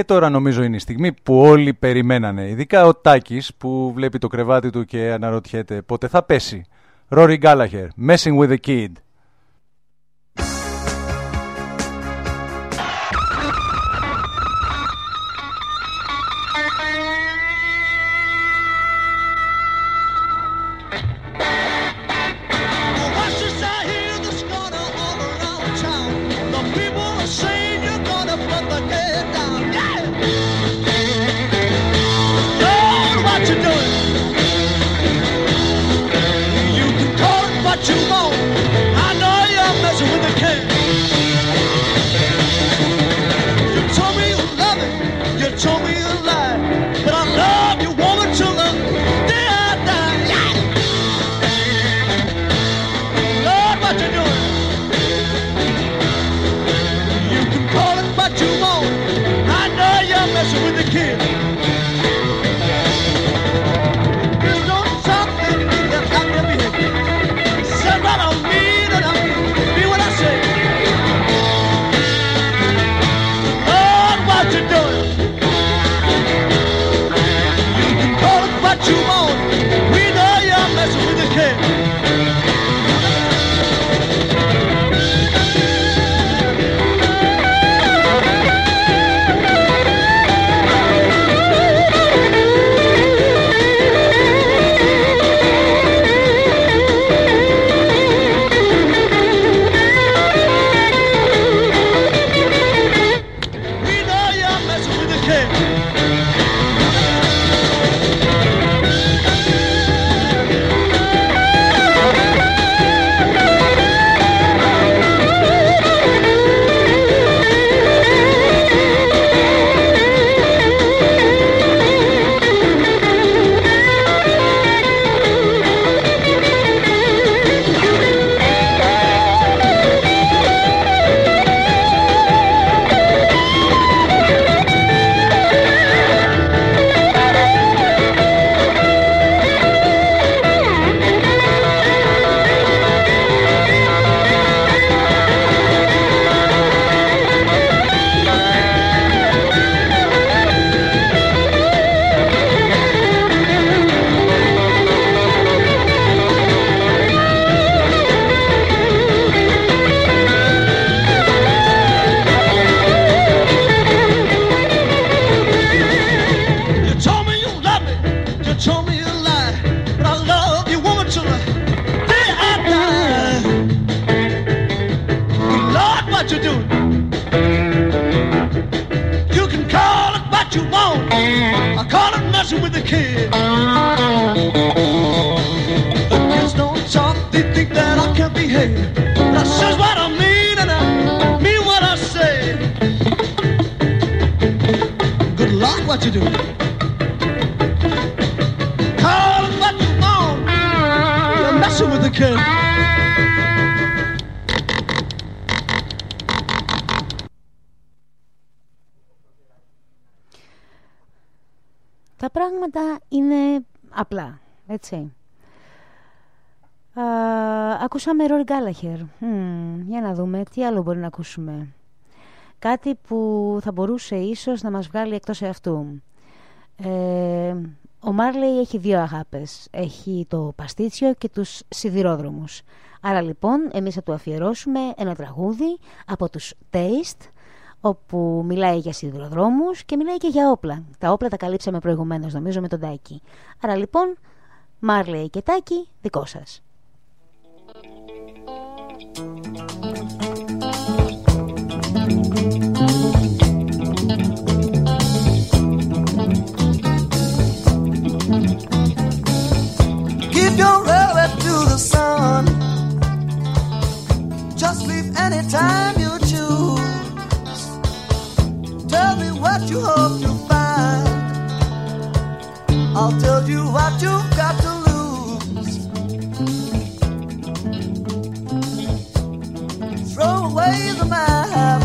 Και τώρα νομίζω είναι η στιγμή που όλοι περιμένανε. Ειδικά ο Τάκης που βλέπει το κρεβάτι του και αναρωτιέται πότε θα πέσει. Rory Gallagher, Messing with the Kid. Πράγματα είναι απλά, έτσι. Α, ακούσαμε Rory Gallagher. Μμμ, για να δούμε τι άλλο μπορεί να ακούσουμε. Κάτι που θα μπορούσε ίσως να μας βγάλει εκτός εαυτού. Ε, ο Μάρλεϊ έχει δύο αγάπες. Έχει το παστίτσιο και τους σιδηρόδρομους. Άρα λοιπόν εμείς θα του αφιερώσουμε ένα τραγούδι από τους Taste όπου μιλάει για σιδηροδρόμους και μιλάει και για όπλα. Τα όπλα τα καλύψαμε προηγουμένως νομίζω με τον Τάκη. Άρα λοιπόν Μάρλεϊ και Τάκη δικό σας. Keep your railway to the sun. Just leave anytime What you hope to find. I'll tell you what you've got to lose. Throw away the map.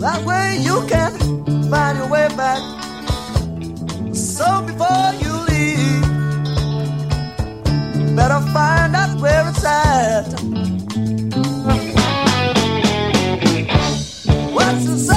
That way you can find your way back. So before you leave, better find out where it's at. What's inside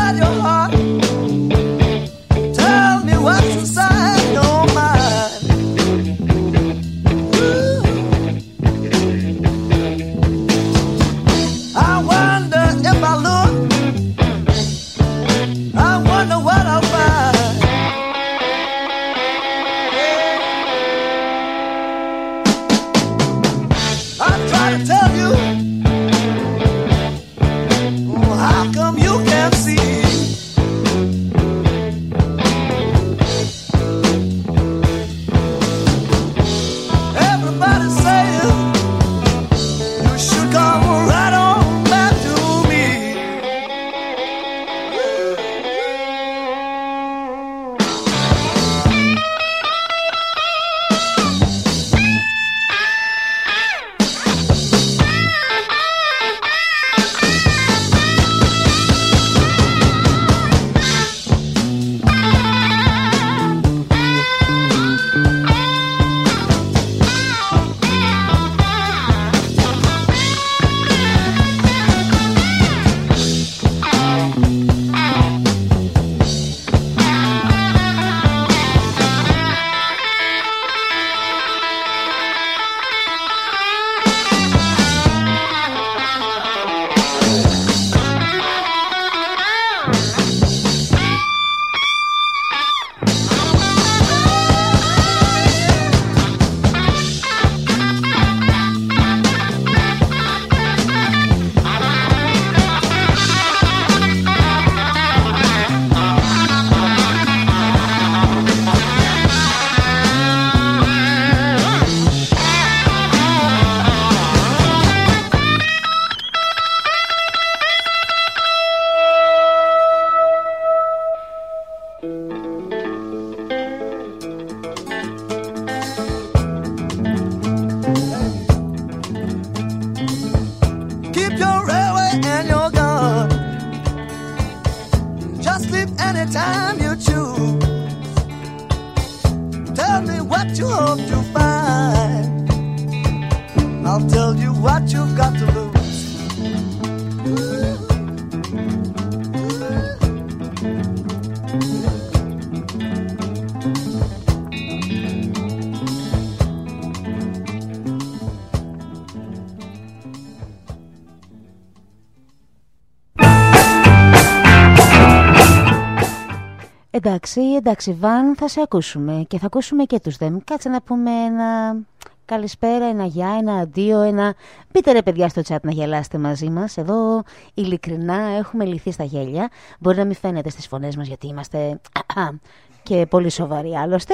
Εντάξει, εντάξει, Βαν, θα σε ακούσουμε και θα ακούσουμε και τους ΔΕΜ. Κάτσε να πούμε ένα καλησπέρα, ένα γεια, ένα αντίο, ένα... Πείτε ρε παιδιά στο chat να γελάστε μαζί μας. Εδώ ειλικρινά έχουμε λυθεί στα γέλια. Μπορεί να μην φαίνεται στις φωνές μας γιατί είμαστε και πολύ σοβαροί άλλωστε.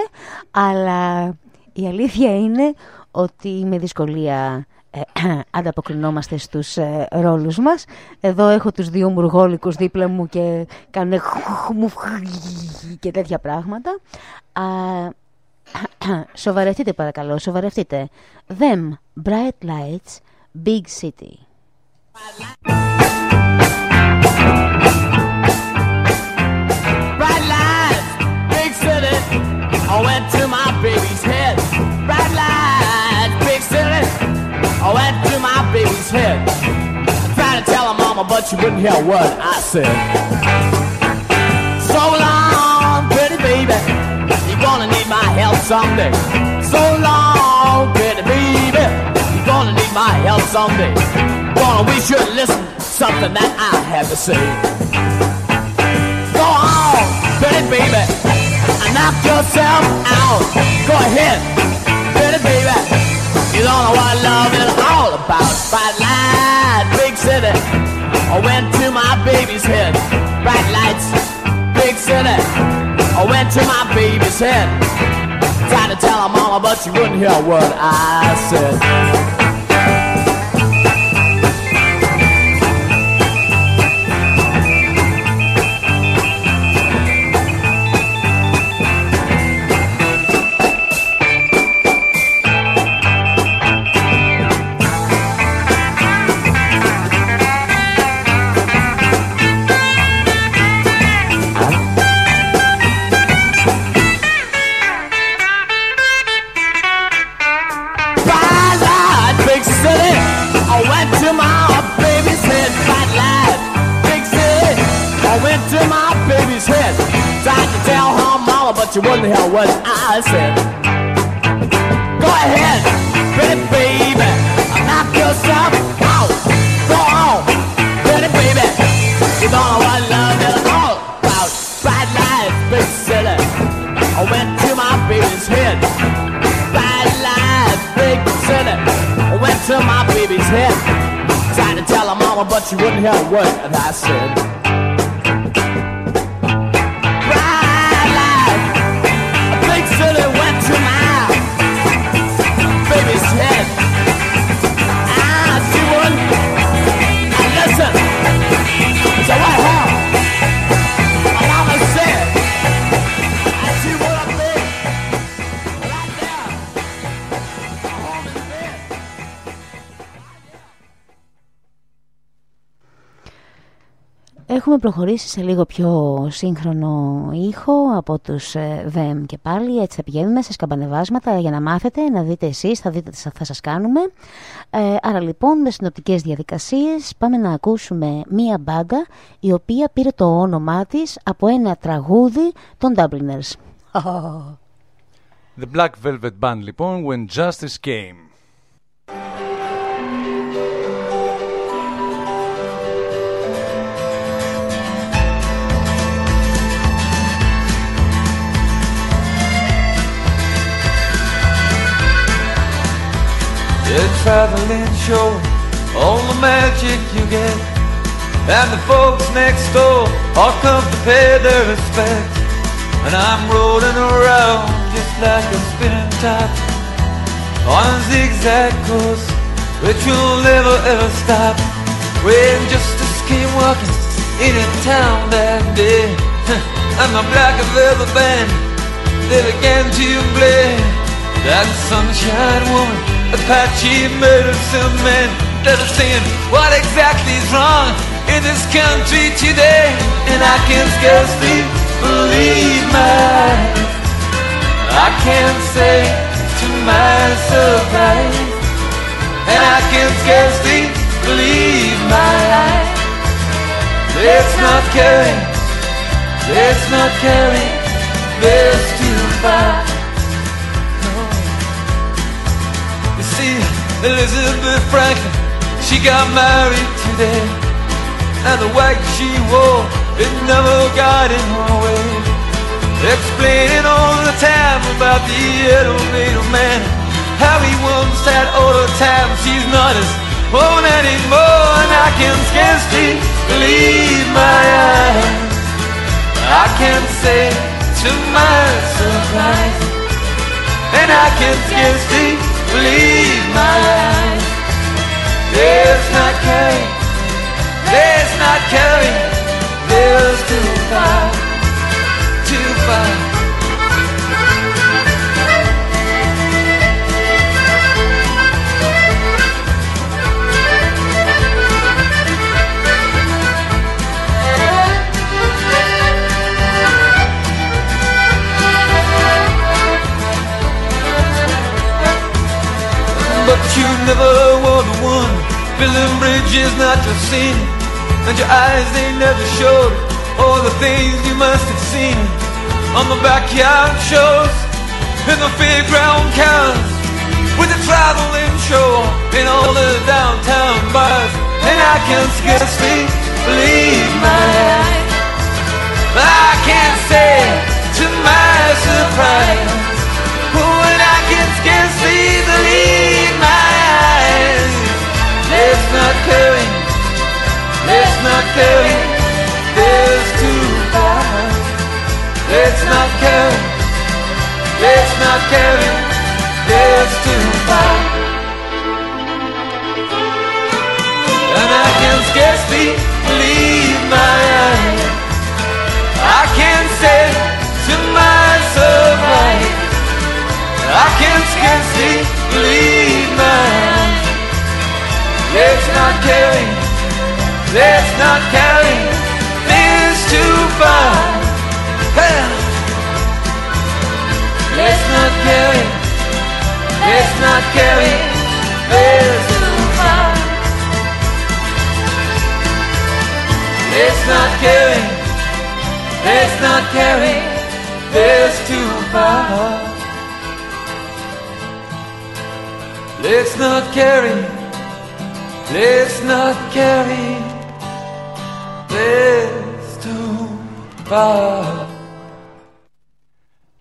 Αλλά η αλήθεια είναι ότι με δυσκολία ε, ανταποκρινόμαστε στους ε, ρόλους μας. Εδώ έχω τους δύο μουργόλικους δίπλα μου και κάνουν και τέτοια πράγματα. Α, σοβαρευτείτε παρακαλώ, σοβαρευτείτε. Them, bright lights, big city. I went to my baby's head. I tried to tell her mama, but she wouldn't hear what I said. So long, pretty baby. You're gonna need my help someday. So long, pretty baby. You're gonna need my help someday. Gonna we should listen to something that I have to say. Go on, pretty baby, and knock yourself out. Go ahead, pretty baby. You don't know what love is all about. Bright light, big city. I went to my baby's head. Bright lights, big city. I went to my baby's head. Tried to tell her mama, but she wouldn't hear what I said. Wouldn't hear what I said. Go ahead, pretty baby. Knock yourself out. Go on, pretty baby. You know what love is all about. Bright light, big city. I went to my baby's head. Bright lights, big city. I went to my baby's head. Tried to tell her mama, but she wouldn't hear that I said. Έχουμε προχωρήσει σε λίγο πιο σύγχρονο ήχο από τους ε, ΔΕΜ και πάλι, έτσι θα πηγαίνουμε σε σκαμπανεβάσματα για να μάθετε, να δείτε εσείς, θα δείτε τι θα σας κάνουμε. Ε, άρα λοιπόν με συνοπτικές διαδικασίες πάμε να ακούσουμε μία μπάντα η οποία πήρε το όνομά της από ένα τραγούδι των Dubliners. The Black Velvet Band λοιπόν, When Justice Came. You're traveling, show, all the magic you get. And the folks next door all come to pay their respects. And I'm rolling around just like a spinning top on a zigzag course, which will never ever stop. When justice came walking in a town that day, and my black velvet band they began to play that sunshine woman, Apache medicine that is saying what exactly is wrong in this country today, and I can scarcely believe my eyes. I can't say to my surprise, and I can scarcely believe my eyes. Let's not carry, let's not carry this too far. See, Elizabeth Franklin, she got married today, and the white she wore, it never got in her way. Explaining all the time about the elevator man, how he once had all the time. She's not his own anymore, and I can scarcely believe my eyes. I can't say to my surprise, and I can scarcely believe my eyes. There's not carry, there's not carry, there's too far, too far. You never were the one. Building bridges not your sin. And your eyes, they never showed all the things you must have seen. On the backyard shows, in the fairground cars, with the traveling show, in all the downtown bars. And I can scarcely believe my eyes. I can't say to my surprise let's not carry, there's too far. Let's not carry, let's not carry, there's too far. And I can scarcely believe my eyes. I can't say to my surprise I can scarcely believe my eyes Let's not carry, let's not carry this too far Hey. Let's not carry, let's not carry this too far Let's not carry Let's not carry this too far. Let's not carry, let's not carry.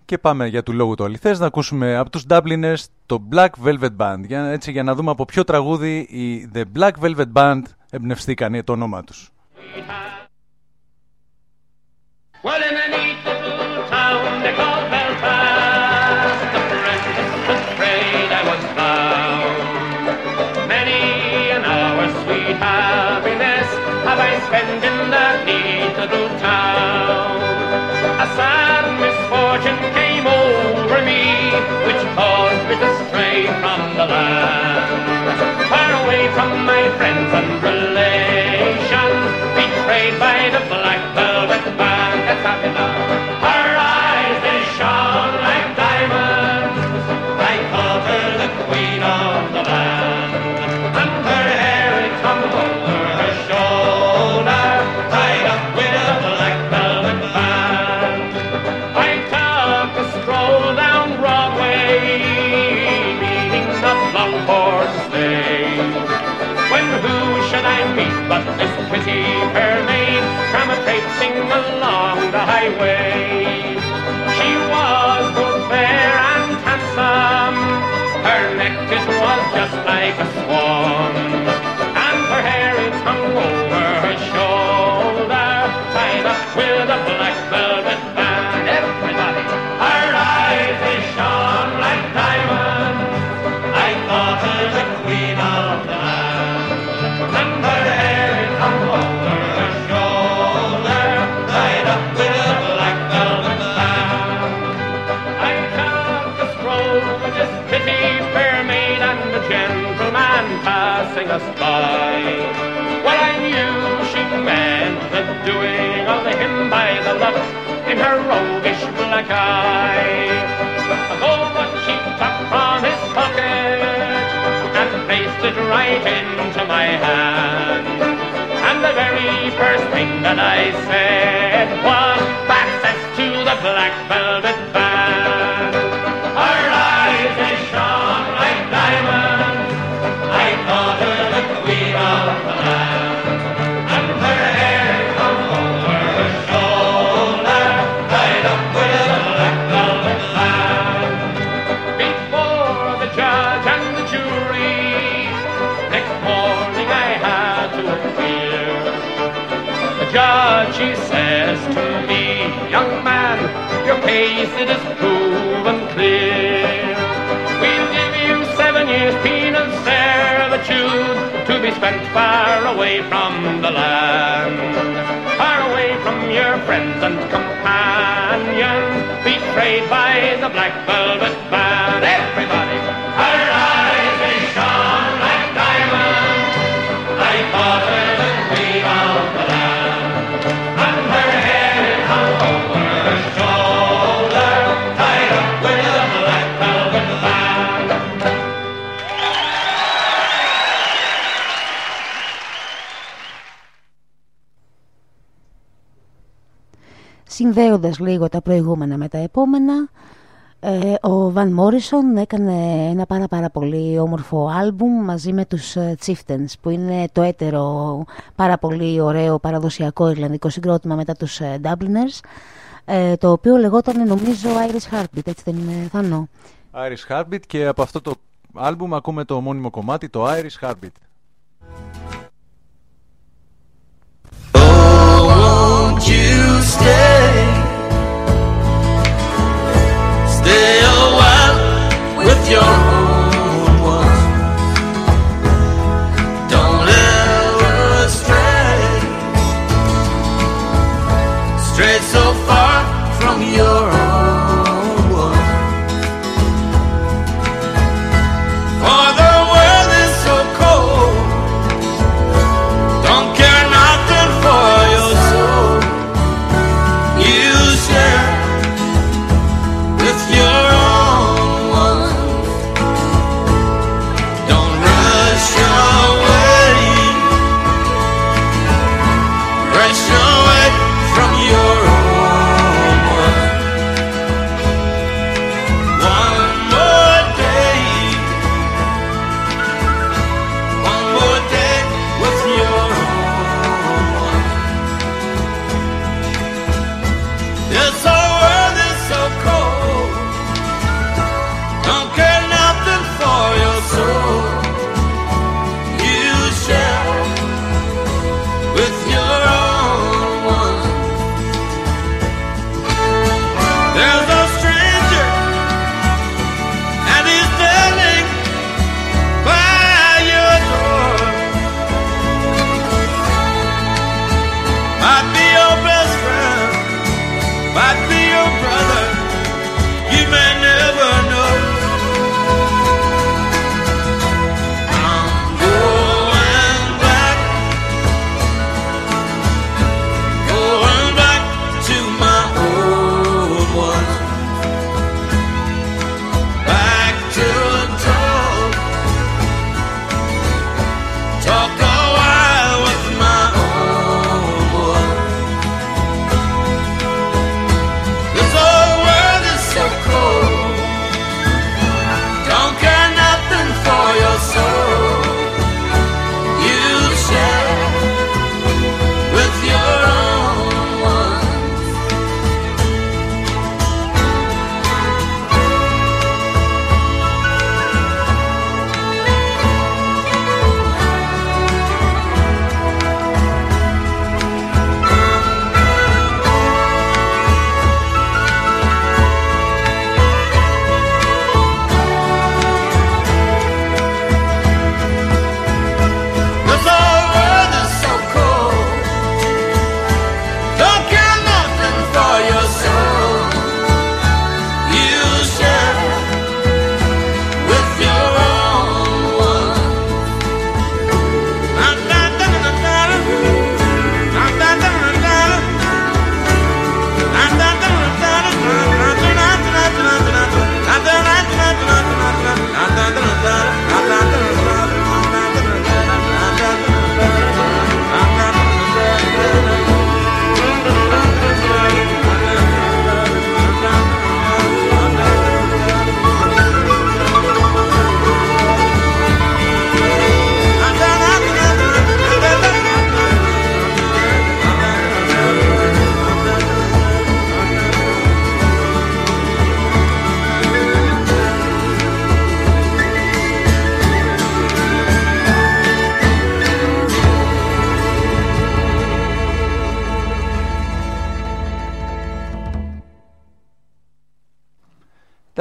Και πάμε για του λόγου το αληθές να ακούσουμε από τους Dubliners το Black Velvet Band. Για, έτσι για να δούμε από ποιο τραγούδι οι The Black Velvet Band εμπνευστήκαν το όνομα τους. Well, just by. Well, I knew she meant the doing of him by the look in her roguish black eye. Oh, but she took from his pocket and placed it right into my hand. And the very first thing that I said was access to the black velvet your it is proven clear. We'll give you seven years penal servitude to be spent far away from the land. Far away from your friends and companions, betrayed by the black velvet band. Everybody, Συνδέοντας λίγο τα προηγούμενα με τα επόμενα, ε, ο Βαν Μόρισον έκανε ένα πάρα πάρα πολύ όμορφο άλμπουμ μαζί με τους ε, Chieftains που είναι το έτερο πάρα πολύ ωραίο παραδοσιακό Ιρλανδικό συγκρότημα μετά τους ε, Dubliners το οποίο λεγόταν νομίζω Irish Heartbeat, έτσι δεν είναι Θανό. Irish Heartbeat και από αυτό το άλμπουμ ακούμε το μόνιμο κομμάτι το Irish Heartbeat.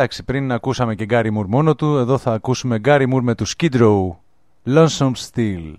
Εντάξει, πριν ακούσαμε και Γκάρι Μουρ μόνο του, εδώ θα ακούσουμε Γκάρι Μουρ με τους Skid Row, Lonesome Steel.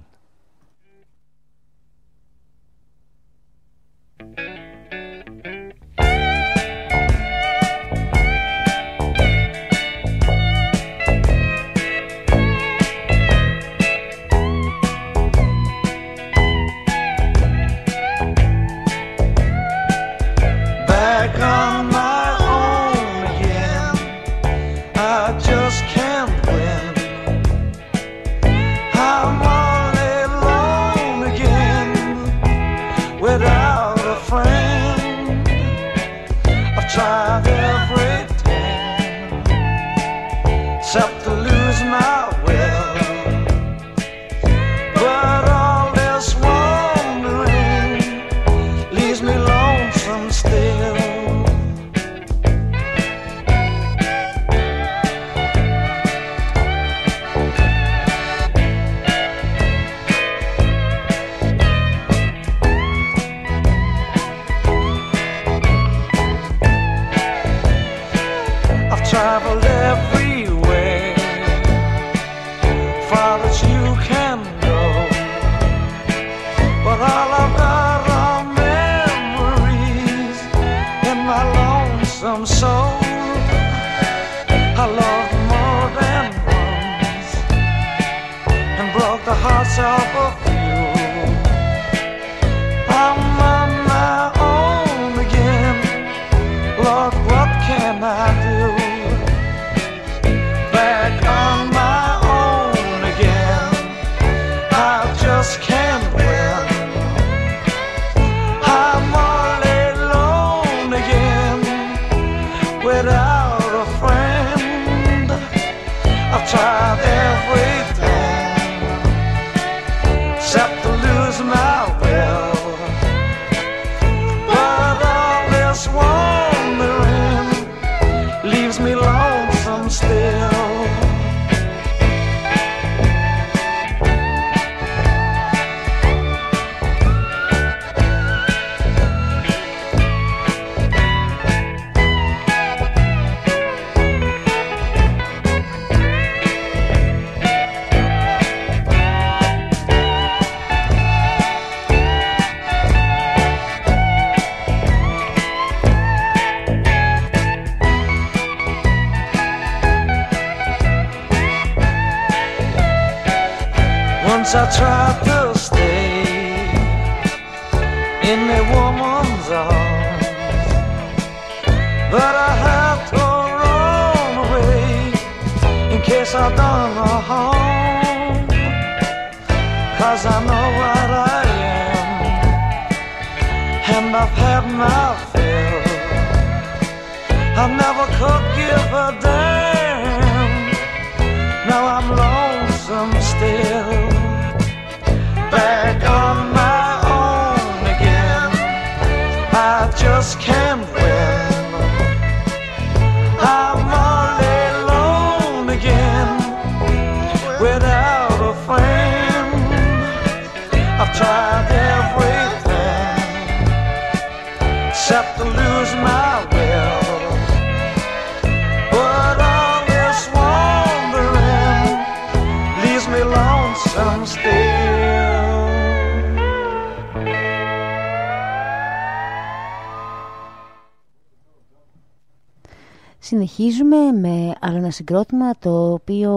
Συγκρότημα το οποίο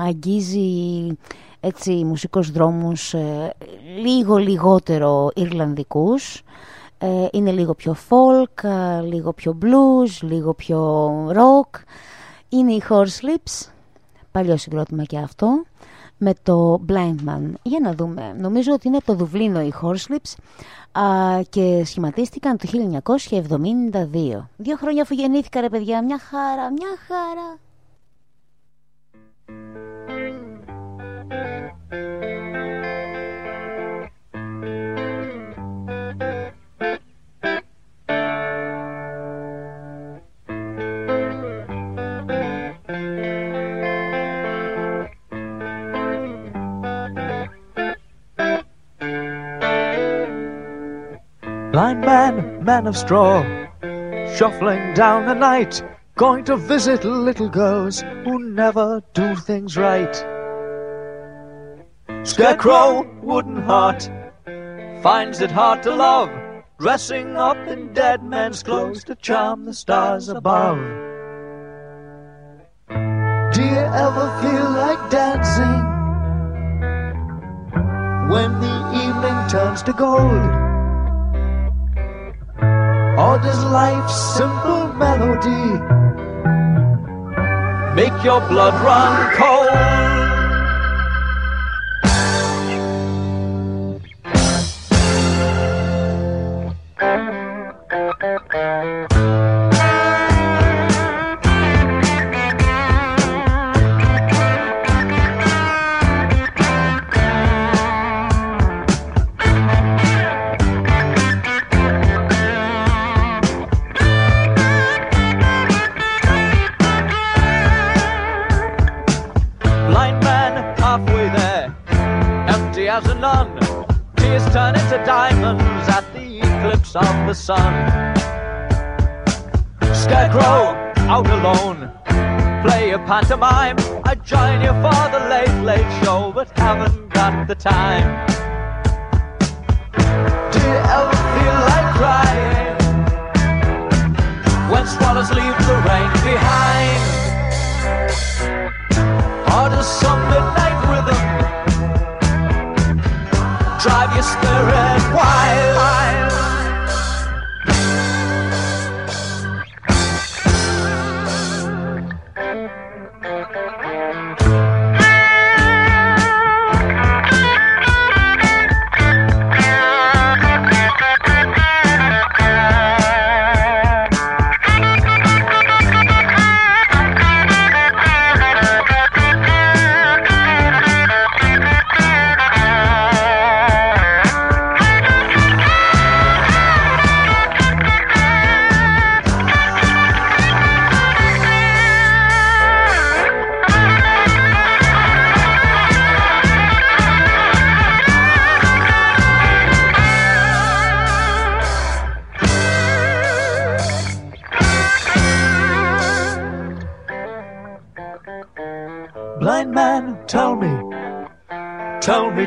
αγγίζει έτσι μουσικούς δρόμους ε, λίγο λιγότερο Ιρλανδικούς. Ε, είναι λίγο πιο folk, ε, λίγο πιο blues, λίγο πιο rock. Είναι η Horse Lips, παλιό συγκρότημα και αυτό, με το Blind Man. Για να δούμε, νομίζω ότι είναι από το Δουβλίνο οι Horse Lips α, και σχηματίστηκαν το 1972. Δύο χρόνια αφού γεννήθηκα ρε παιδιά, μια χαρά, μια χαρά. Blind man, man of straw, shuffling down the night, going to visit little girls who never do things right. Scarecrow, wooden heart, finds it hard to love, dressing up in dead men's clothes to charm the stars above. Do you ever feel like dancing when the evening turns to gold? Or does life's simple melody make your blood run cold? The sun. Scarecrow, out alone. Play a pantomime. I join you for the late, late show, but haven't got the time. Do you ever feel like crying? When swallows leave the rain behind? Or does some midnight rhythm drive your spirit wild?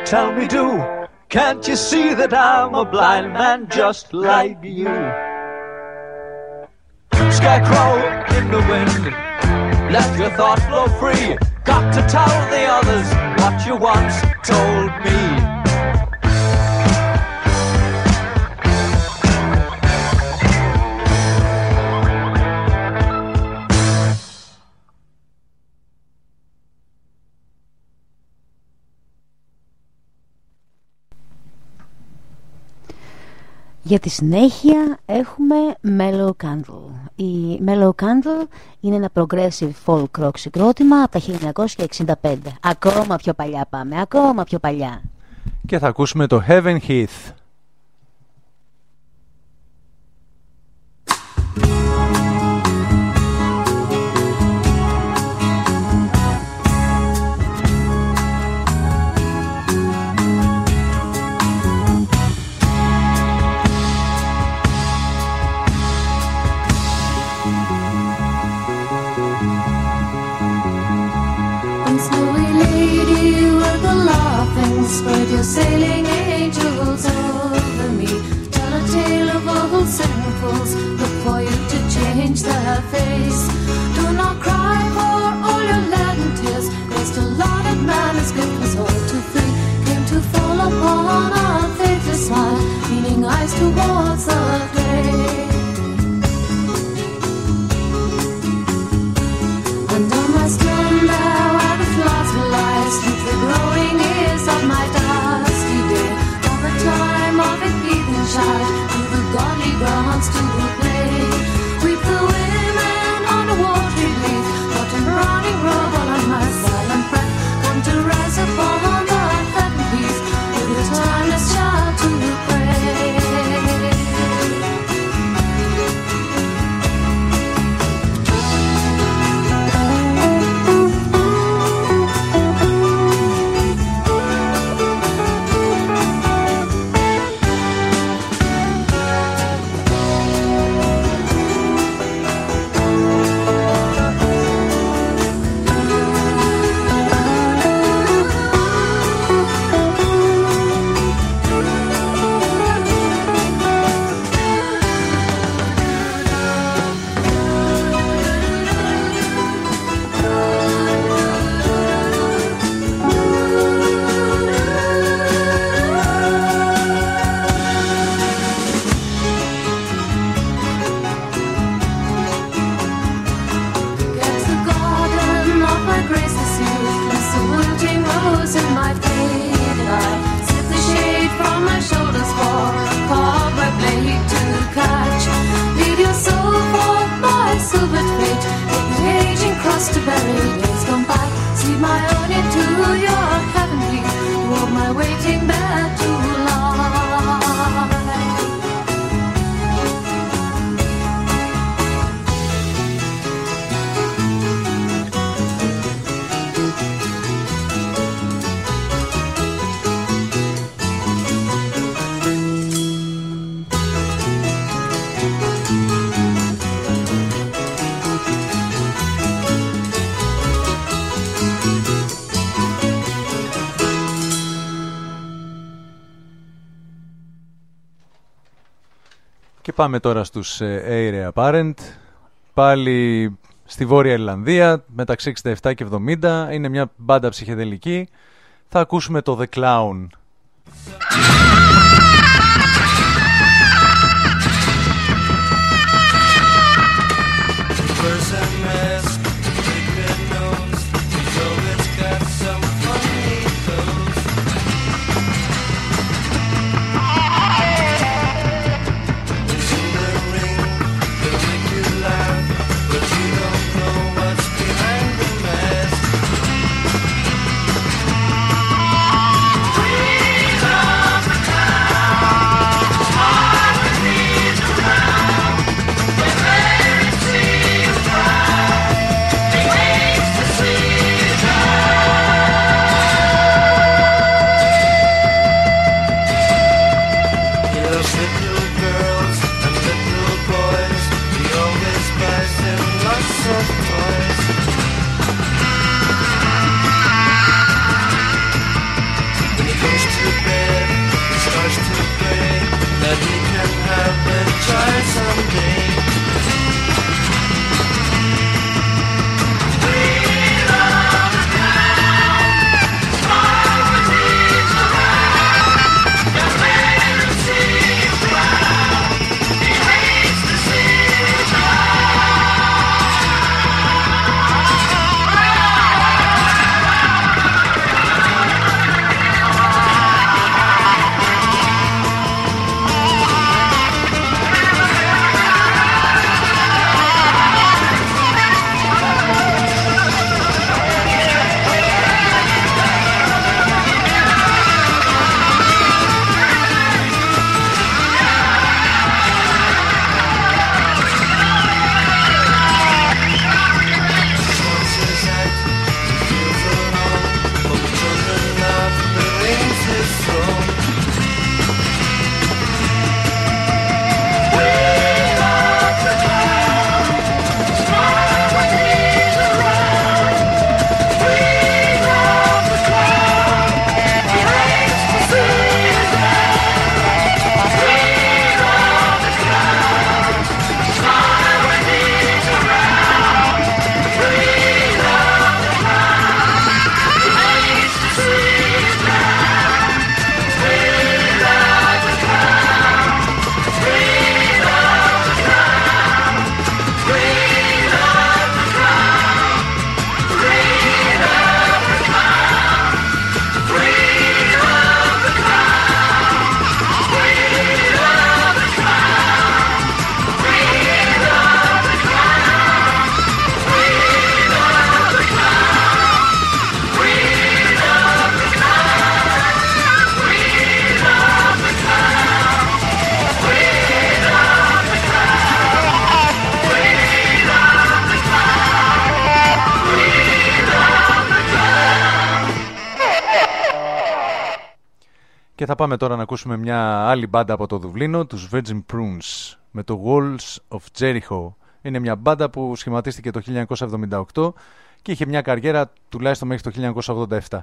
Tell me, do. Can't you see that I'm a blind man just like you? Scarecrow in the wind, let your thought flow free. Got to tell the others what you once told me. Για τη συνέχεια έχουμε Mellow Candle. Η Mellow Candle είναι ένα progressive folk rock συγκρότημα από τα 1965. Ακόμα πιο παλιά πάμε, ακόμα πιο παλιά. Και θα ακούσουμε το Heaven Heath. Sailing angels over me. Tell a tale of old sinfuls, look for you to change their face. Do not cry for all your leaden tears. Graced a lauded man, his gift was all too free. Came to fall upon our faithless smile, leaning eyes towards the Και πάμε τώρα στους ε, Air Apparent. Πάλι στη Βόρεια Ιρλανδία, μεταξύ 67 και 70. Είναι μια μπάντα ψυχεδελική. Θα ακούσουμε το The Clown. Θα πάμε τώρα να ακούσουμε μια άλλη μπάντα από το Δουβλίνο, τους Virgin Prunes, με το Walls of Jericho. Είναι μια μπάντα που σχηματίστηκε το 1978 και είχε μια καριέρα τουλάχιστον μέχρι το 1987.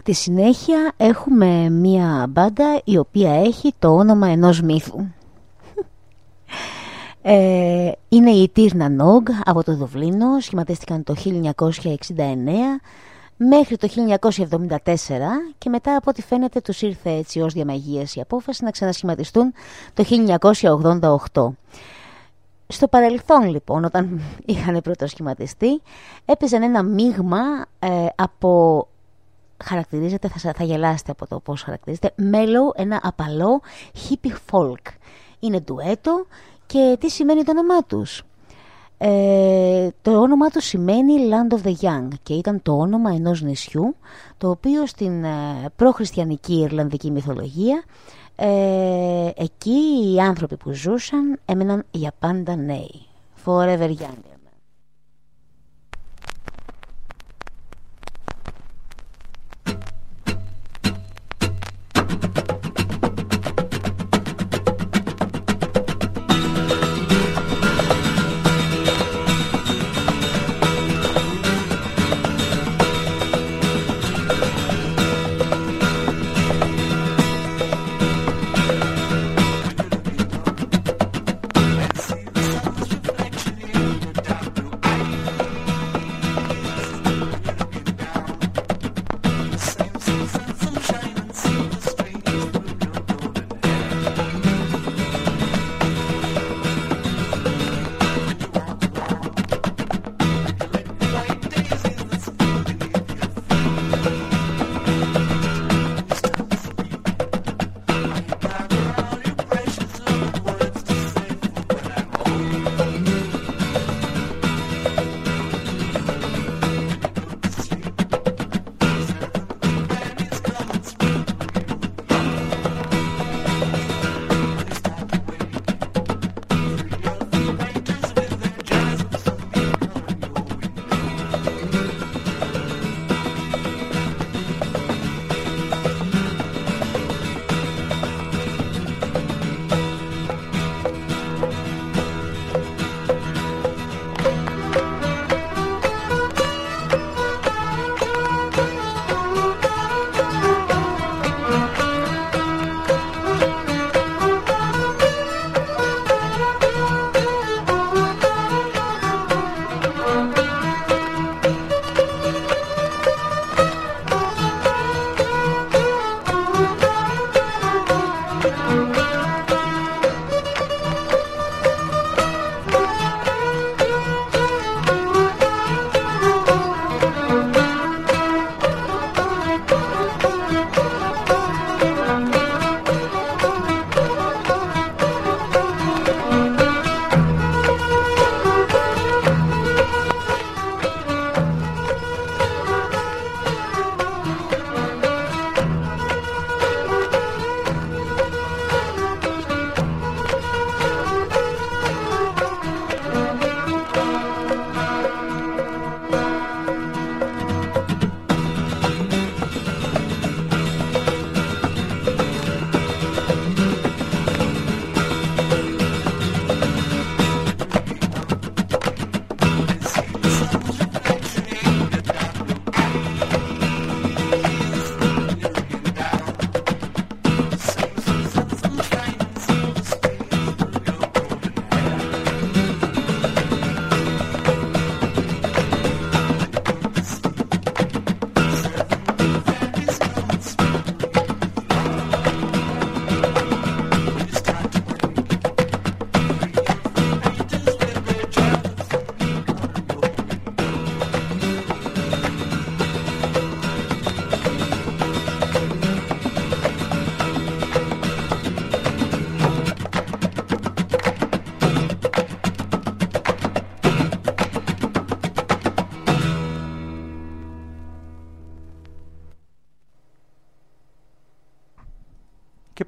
Για τη συνέχεια έχουμε μία μπάντα η οποία έχει το όνομα ενός μύθου. Ε, είναι η Τύρνα Νόγκ από το Δουβλίνο, σχηματίστηκαν το 1969 μέχρι το 1974 και μετά από ό,τι φαίνεται τους ήρθε έτσι ως διαμαγείας η απόφαση να ξανασχηματιστούν το 1988. Στο παρελθόν λοιπόν όταν είχαν πρώτο σχηματιστεί έπαιζαν ένα μείγμα ε, από χαρακτηρίζεται, θα, σα- θα γελάσετε από το πώς χαρακτηρίζεται, mellow, ένα απαλό hippie folk. Είναι ντουέτο και τι σημαίνει το όνομά τους. Ε, το όνομά τους σημαίνει Land of the Young και ήταν το όνομα ενός νησιού το οποίο στην ε, προχριστιανική Ιρλανδική μυθολογία ε, εκεί οι άνθρωποι που ζούσαν έμεναν για πάντα νέοι. Forever young.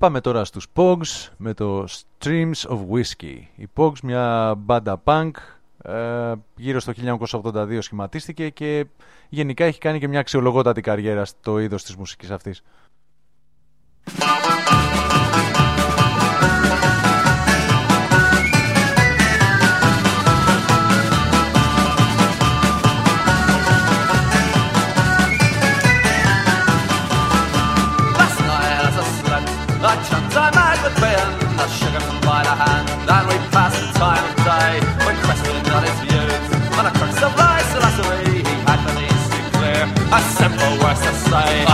Πάμε τώρα στους Pogs με το Streams of Whiskey. Οι Pogs, μια μπάντα punk, ε, γύρω στο 1982 σχηματίστηκε και γενικά έχει κάνει και μια αξιολογότατη καριέρα στο είδος της μουσικής αυτής. the bin, the sugar from by the hand, then we pass the time of day when questioned on his views. On a crux of isolatory, he had needs to clear a simple word to say.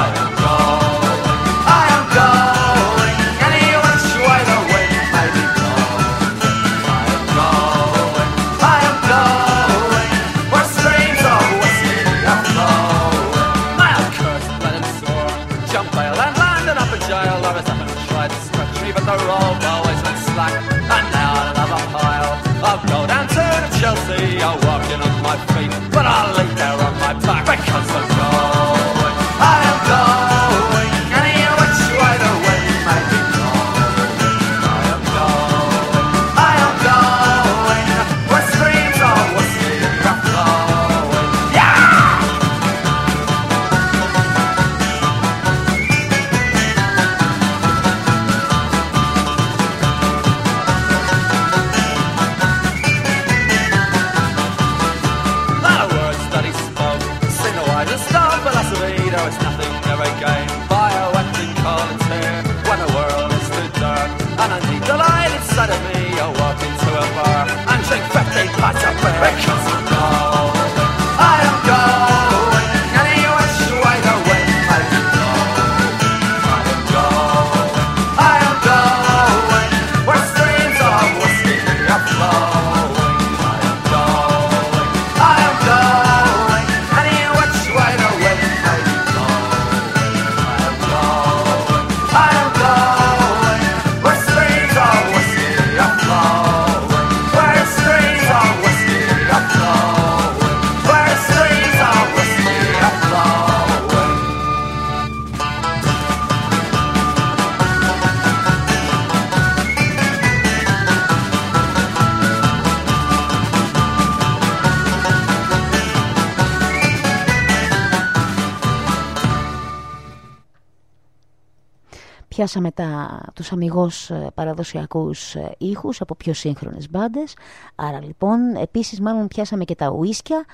Πιάσαμε τα, τους αμυγός ε, παραδοσιακούς ε, ήχους από πιο σύγχρονες μπάντες. Άρα λοιπόν, επίσης μάλλον πιάσαμε και τα ουίσκια.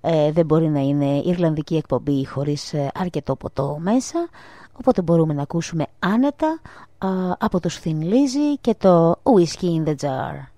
Ε, δεν μπορεί να είναι Ιρλανδική εκπομπή χωρίς αρκετό ποτό μέσα. Οπότε μπορούμε να ακούσουμε άνετα από το Thin Lizzy και το Whiskey in the Jar.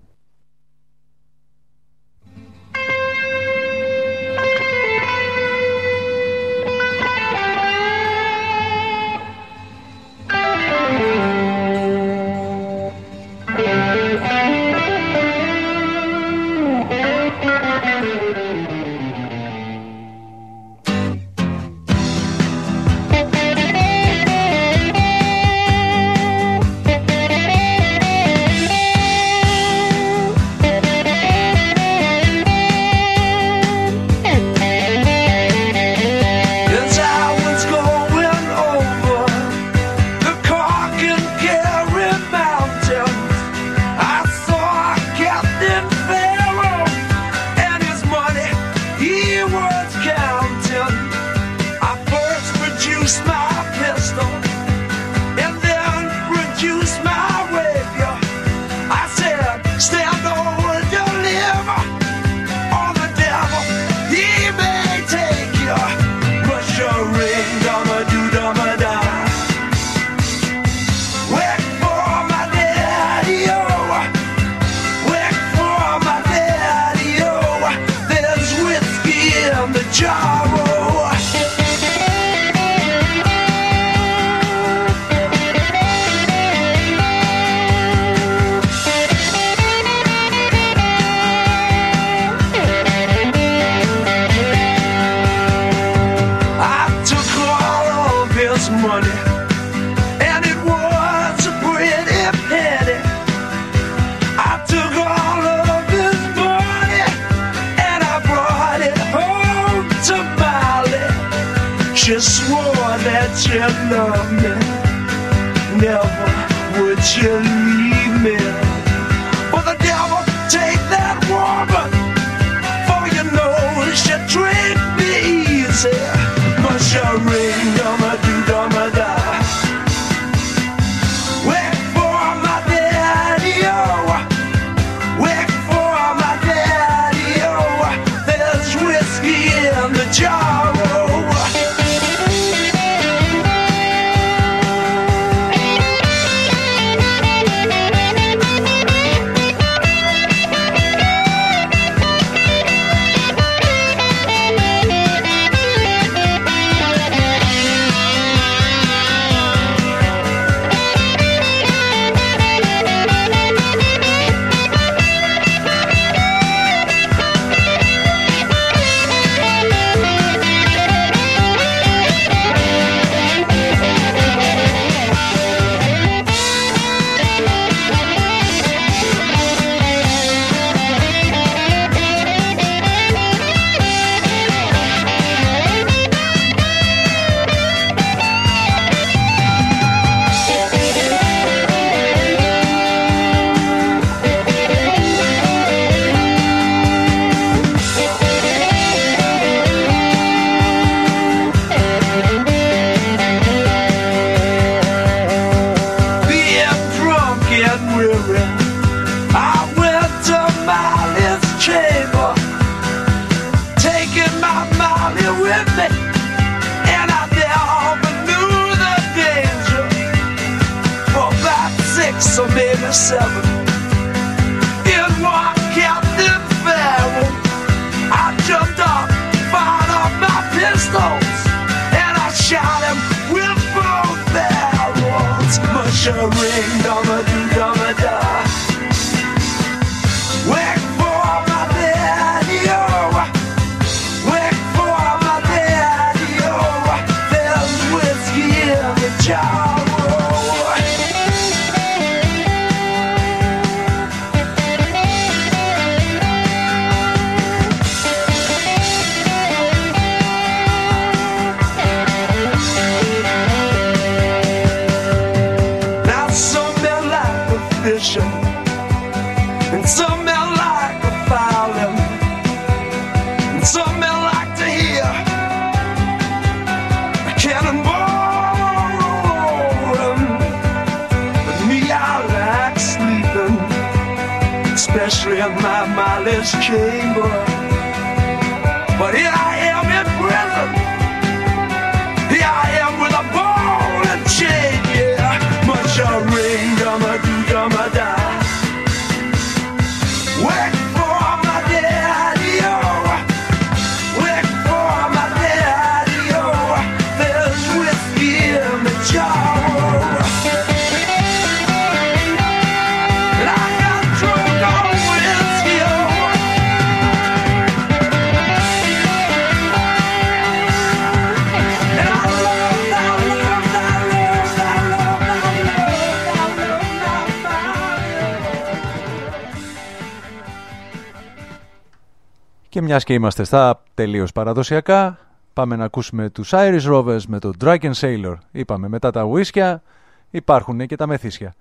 Και μιας και είμαστε στα τελείως παραδοσιακά, πάμε να ακούσουμε τους Irish Rovers με το Dragon Sailor. Είπαμε μετά τα ουίσκια υπάρχουν και τα μεθύσια.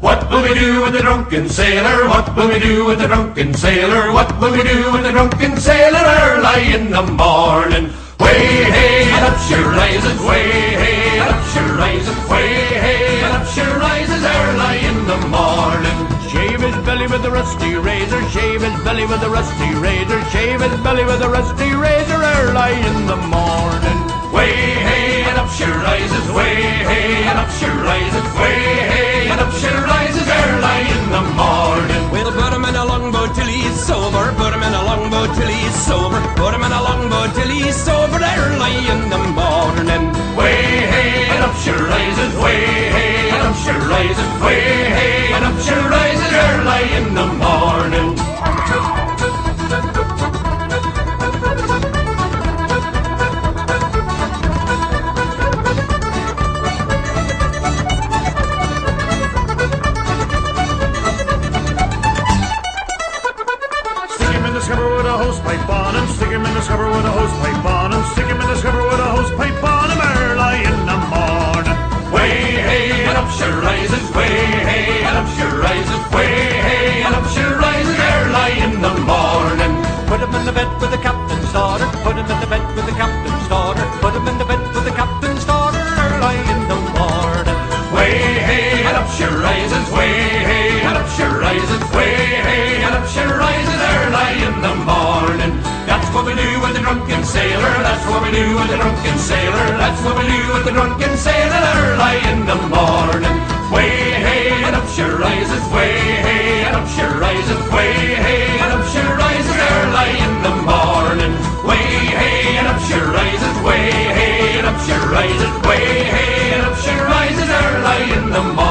What will we do with the drunken sailor? What will we do with the drunken sailor? What will we do with the drunken sailor early in the morning? Way hey and up she rises, way rusty razor, shave his belly with a rusty razor, shave his belly with a rusty razor early in the morning. Way hey and up she rises, way hey and up she rises, way hey and up she rises early in the morning. We'll put him in a longboat till he's sober. Put him in a longboat till he's sober. Put him in a longboat till he's sober early in the morning. Way hey and up she rises, way hey she rises, way hey and up she rises early in the morning. We do with the drunken sailor. That's what we do with the drunken sailor early in the morning. Way hey and up she rises, way hey and up she rises, way hey and up she rises early in the morning. Way hey and up she rises, way hey and up she rises, way hey and up she rises early in the morning.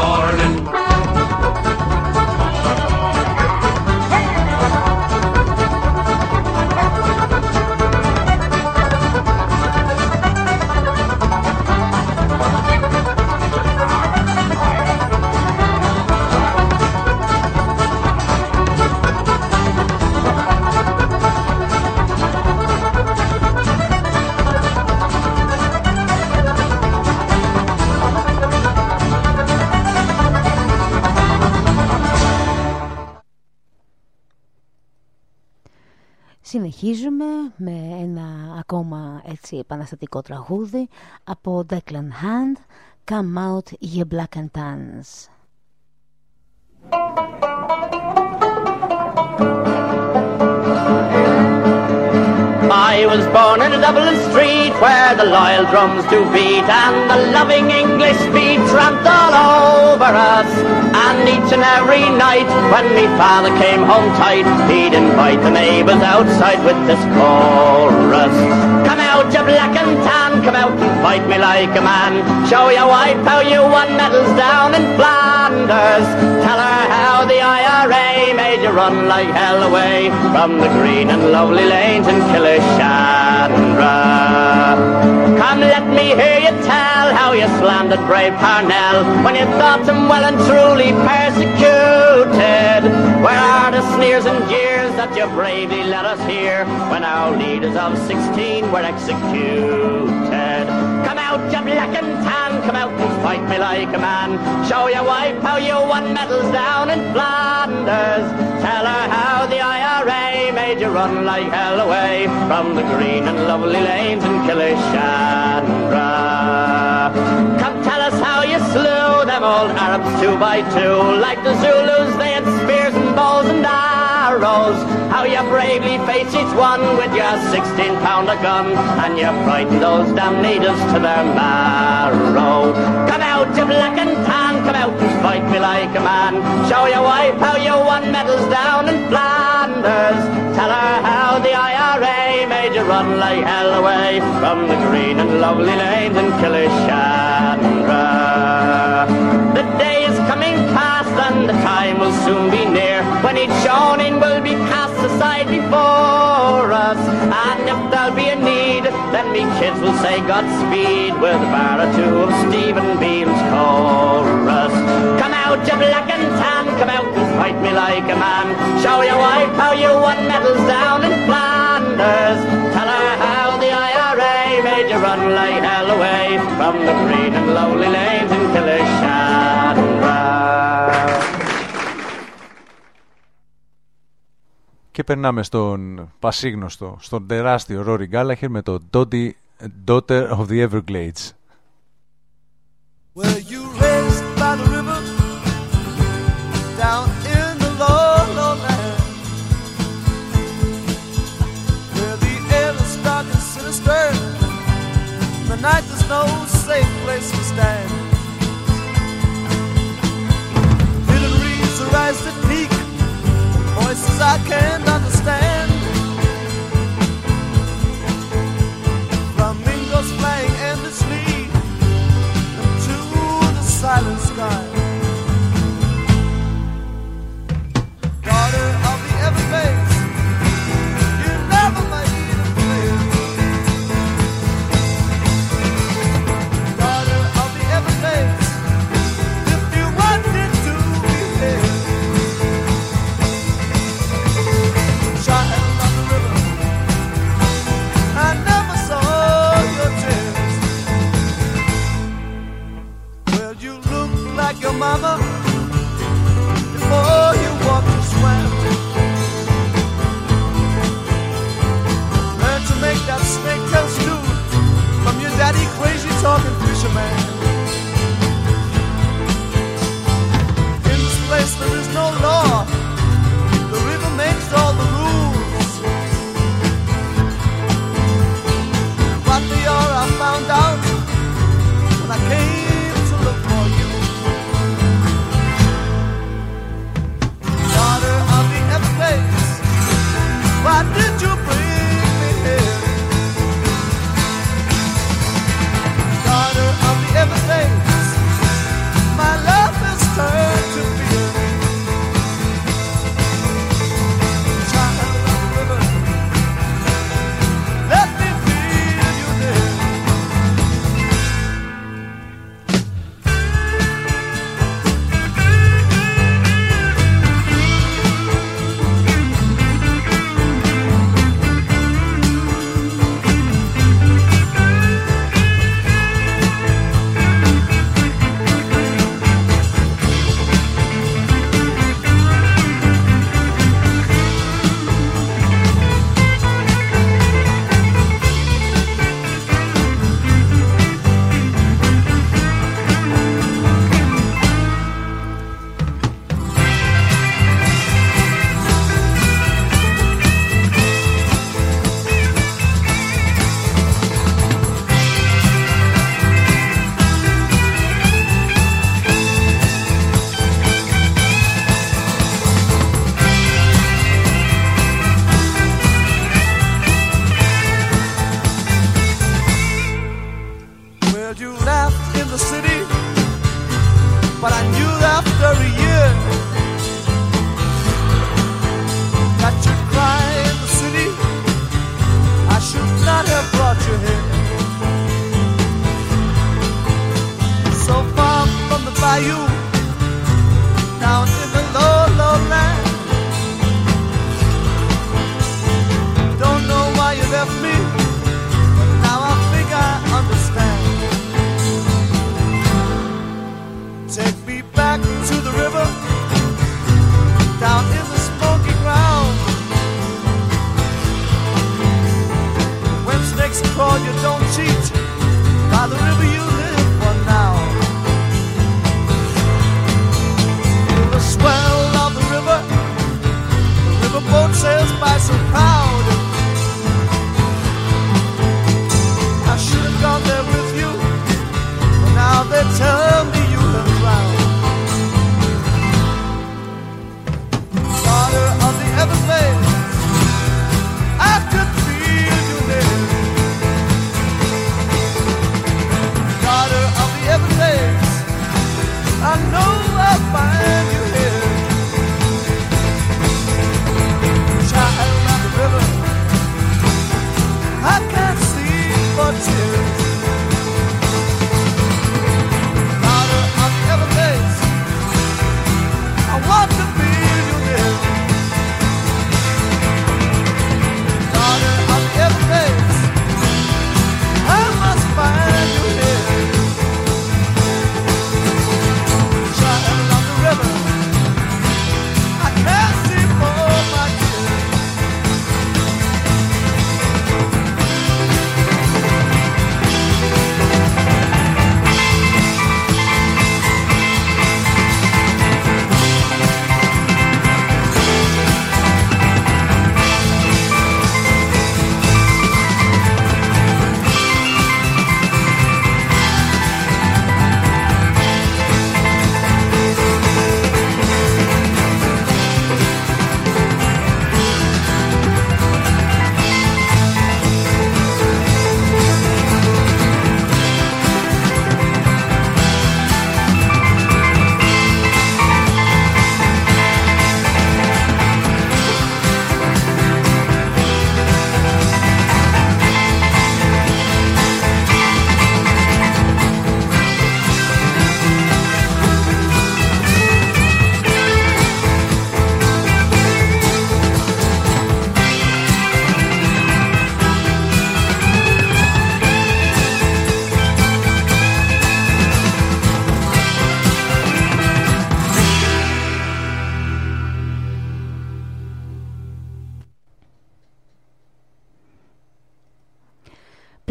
Συνεχίζουμε με ένα ακόμα έτσι επαναστατικό τραγούδι από Declan Hand Come Out Ye Black and Tans. I was born in a Dublin Street where the loyal drums do beat and the loving English beat tramped all over us. And each and every night when me father came home tight, he'd invite the neighbours outside with this chorus. Come out, you black and tan, come out and fight me like a man. Show your wife how you won medals down in Flanders. Tell her how the IRA made you run like hell away from the green and lovely lanes in Killishandra. Come, let me hear you tell how you slandered brave Parnell when you thought him well and truly persecuted. Where are the sneers and jeers that you bravely let us hear when our leaders of 16 were executed? Come out, you black and tan, come out and fight me like a man. Show your wife how you won medals down in Flanders. Tell her how the IRA made you run like hell away from the green and lovely lanes in Killishandra. Come tell us how you slew them old Arabs two by two. Like the Zulus, they had spears and bows and How you bravely faced each one with your 16 pounder gun. And you frightened those damn natives to their marrow. Come out, you black and tan, come out and fight me like a man. Show your wife how you won medals down in Flanders. Tell her how the IRA made you run like hell away from the green and lovely lanes in Killishandra. The day will soon be near when each shawning will be cast aside before us. And if there'll be a need, then me kids will say Godspeed with a bar or two of Stephen Beale's chorus. Come out, you black and tan, come out and fight me like a man. Show your wife how you won medals down in Flanders. Tell her how the IRA made you run like hell away from the green and lovely lanes in Killishandra. Και περνάμε στον πασίγνωστο, στον τεράστιο Rory Gallagher με το Dottie, Daughter of the Everglades. Were you raised by the river down in the low, low land? Where the air is dark and sinister, the night there's no safe place to stand. places I can't understand. Flamingos playing endlessly to the silence. mama before you walked and swam. Learn to make that snake tail stew from your daddy crazy talking fisherman. In this place there is no law. The river makes all the rules. What they are, I found out when I came. Why did you?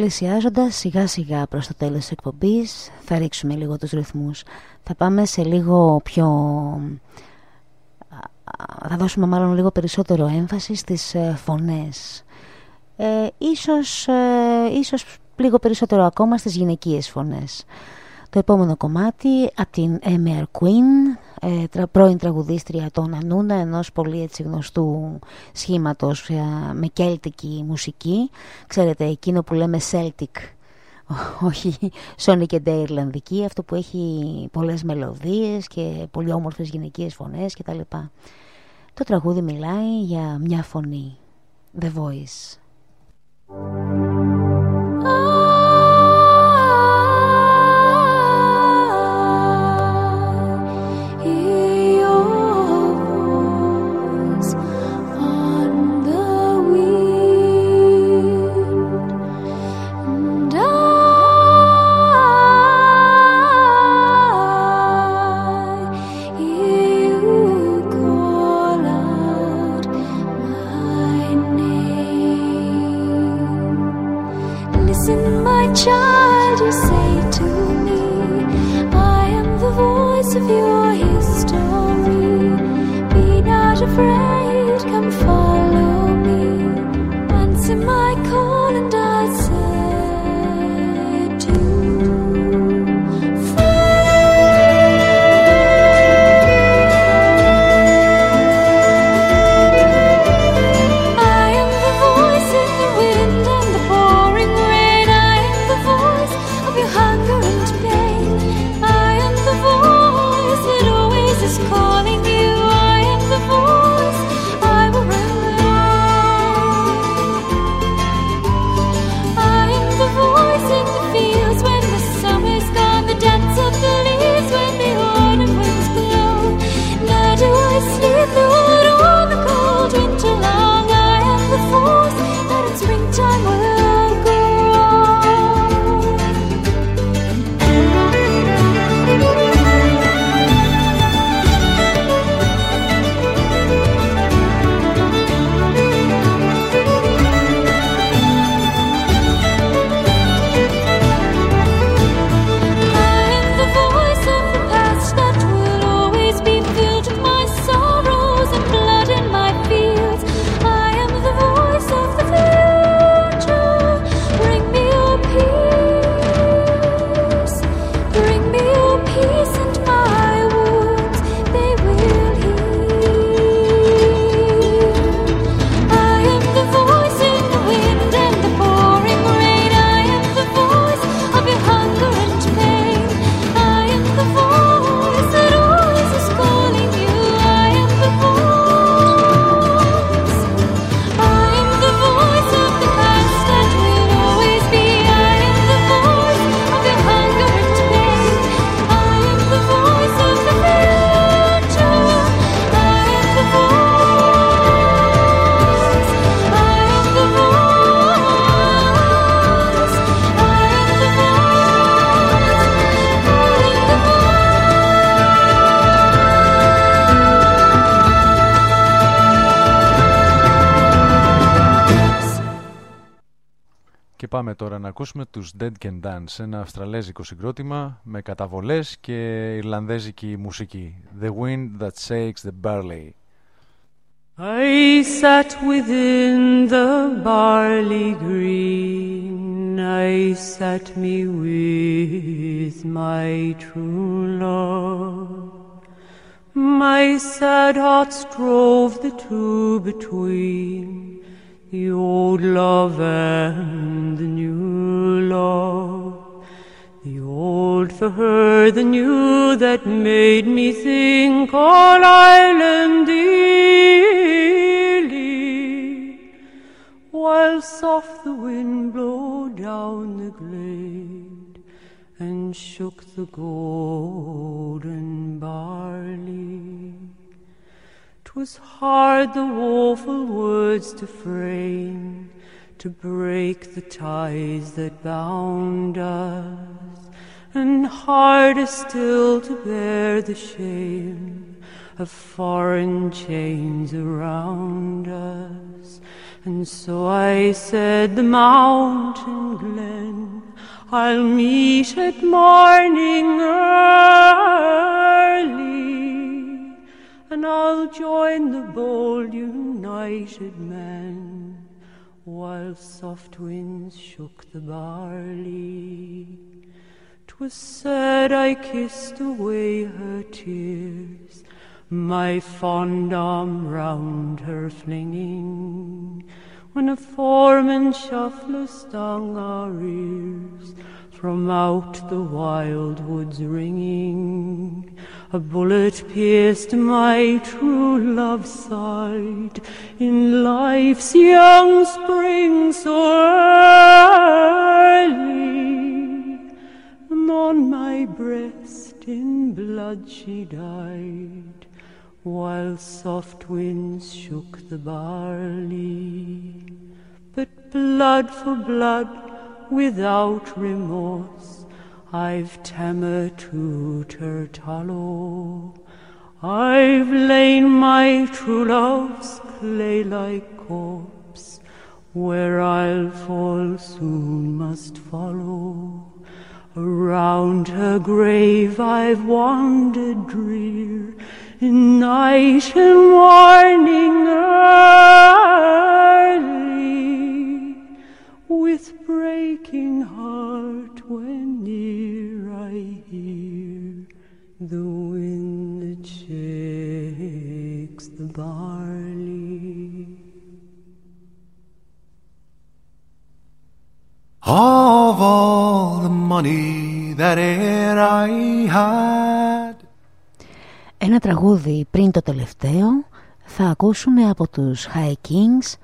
Πλησιάζοντας σιγά σιγά προς το τέλος της εκπομπής θα ρίξουμε λίγο τους ρυθμούς. Θα πάμε σε λίγο πιο... θα δώσουμε μάλλον λίγο περισσότερο έμφαση στις ε, φωνές. Ε, ίσως, ε, ίσως λίγο περισσότερο ακόμα στις γυναικείες φωνές. Το επόμενο κομμάτι από την Emir Queen, ε, τρα, πρώην τραγουδίστρια των Ανούνα, ενός πολύ έτσι γνωστού σχήματος ε, με κέλτικη μουσική. Ξέρετε, εκείνο που λέμε Celtic, όχι Sonic και Day Ιρλανδική, αυτό που έχει πολλές μελωδίες και πολύ όμορφες γυναικείες φωνές κτλ. Το τραγούδι μιλάει για μια φωνή, The Voice. Ακούσουμε τους Dead Can Dance, ένα αυστραλέζικο συγκρότημα με καταβολές και ιρλανδέζικη μουσική. The Wind That Shakes the Barley. I sat within the barley green, I sat me with my true love. My sad heart strove the two between her, the new that made me think all Ireland dearly. While soft the wind blew down the glade and shook the golden barley. 'Twas hard the woeful words to frame, to break the ties that bound us, and harder still to bear the shame of foreign chains around us. And so I said, The mountain glen I'll meet at morning early, and I'll join the bold united men while soft winds shook the barley. 'Twas said I kissed away her tears, my fond arm round her flinging, when a foreman shuffler stung our ears. From out the wild woods ringing. A bullet pierced my true love's side. In life's young spring so oh, early, and on my breast in blood she died, while soft winds shook the barley. But blood for blood, without remorse, I've tamer to Oulart Hollow. I've lain my true love's clay-like corpse, where I'll fall soon must follow. Around her grave I've wandered drear, in night and morning early, with breaking heart when near I hear the wind that shakes the barley. Of all the money that e'er I had Ένα τραγούδι πριν το τελευταίο θα ακούσουμε από τους High Kings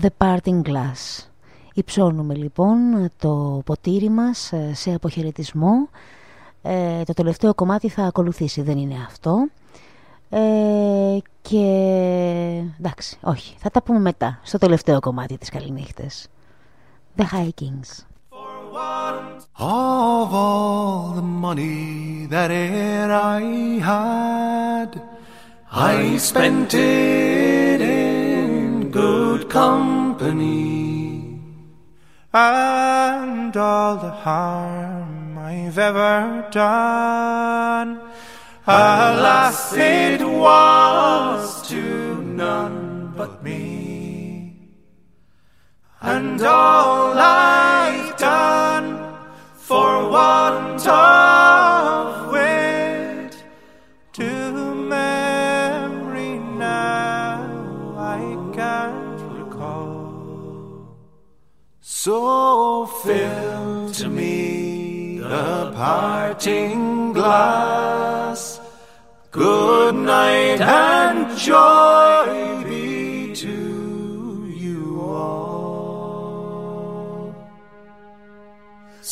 The Parting Glass. Υψώνουμε λοιπόν το ποτήρι μας ε, σε αποχαιρετισμό. Ε, το τελευταίο κομμάτι θα ακολουθήσει, δεν είναι αυτό. Ε, και εντάξει, όχι, θα τα πούμε μετά, στο τελευταίο κομμάτι της καληνύχτες. The High Kings. Of all the money that e'er I had, I spent it in good company. And all the harm I've ever done, alas, it was to none but me. And all I've done for want of wit to memory now I can't recall. So fill to me the parting glass. Good night and joy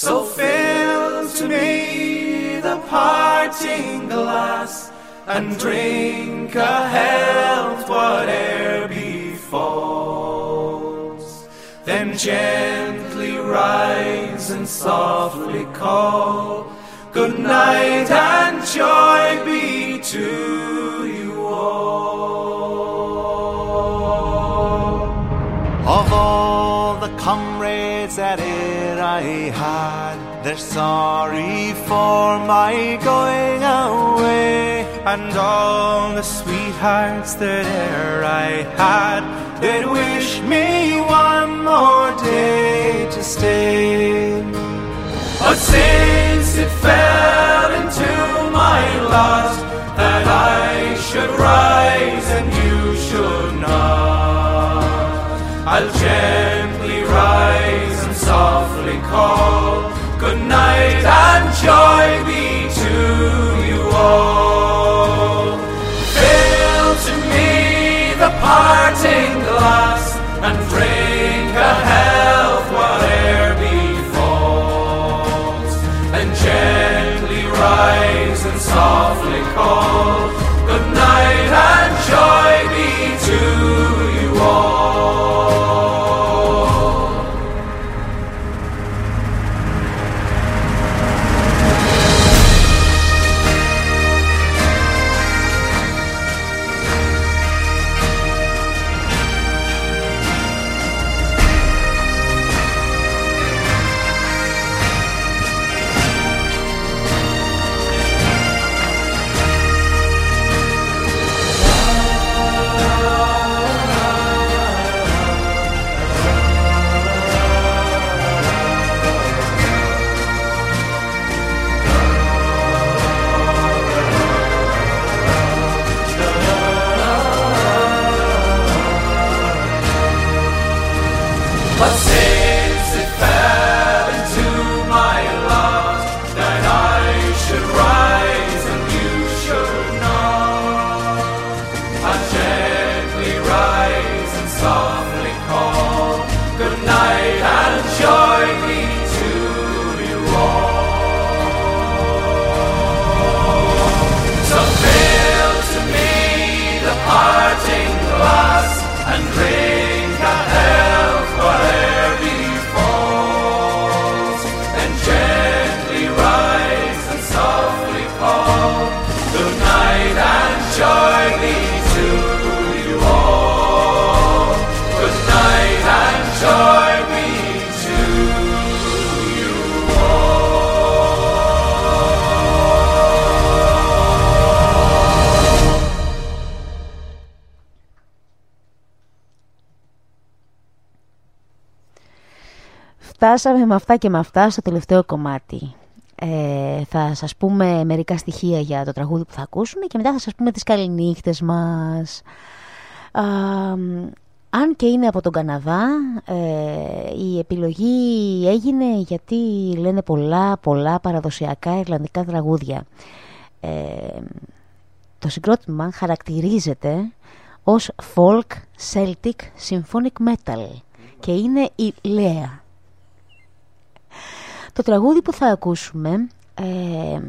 So fill to me the parting glass and drink a health whate'er befalls. Then gently rise and softly call. Good night and joy be to you all. Of all the comrades that e'er I had. They're sorry for my going away. And all the sweethearts that e'er I had, they'd wish me one more day to stay. But since it fell into my lot that I should rise and you should not, I'll gently rise and softly call. Good night and joy be to you all. Fill to me the parting glass and drink a health whate'er befalls. And gently rise and softly Φτάσαμε με αυτά και με αυτά στο τελευταίο κομμάτι. Ε, θα σας πούμε μερικά στοιχεία για το τραγούδι που θα ακούσουμε και μετά θα σας πούμε τις καληνύχτες μας. Α, αν και είναι από τον Καναδά, ε, η επιλογή έγινε γιατί λένε πολλά, πολλά παραδοσιακά ιρλανδικά τραγούδια. Ε, το συγκρότημα χαρακτηρίζεται ως folk celtic symphonic metal και είναι η Λέα. Το τραγούδι που θα ακούσουμε ε,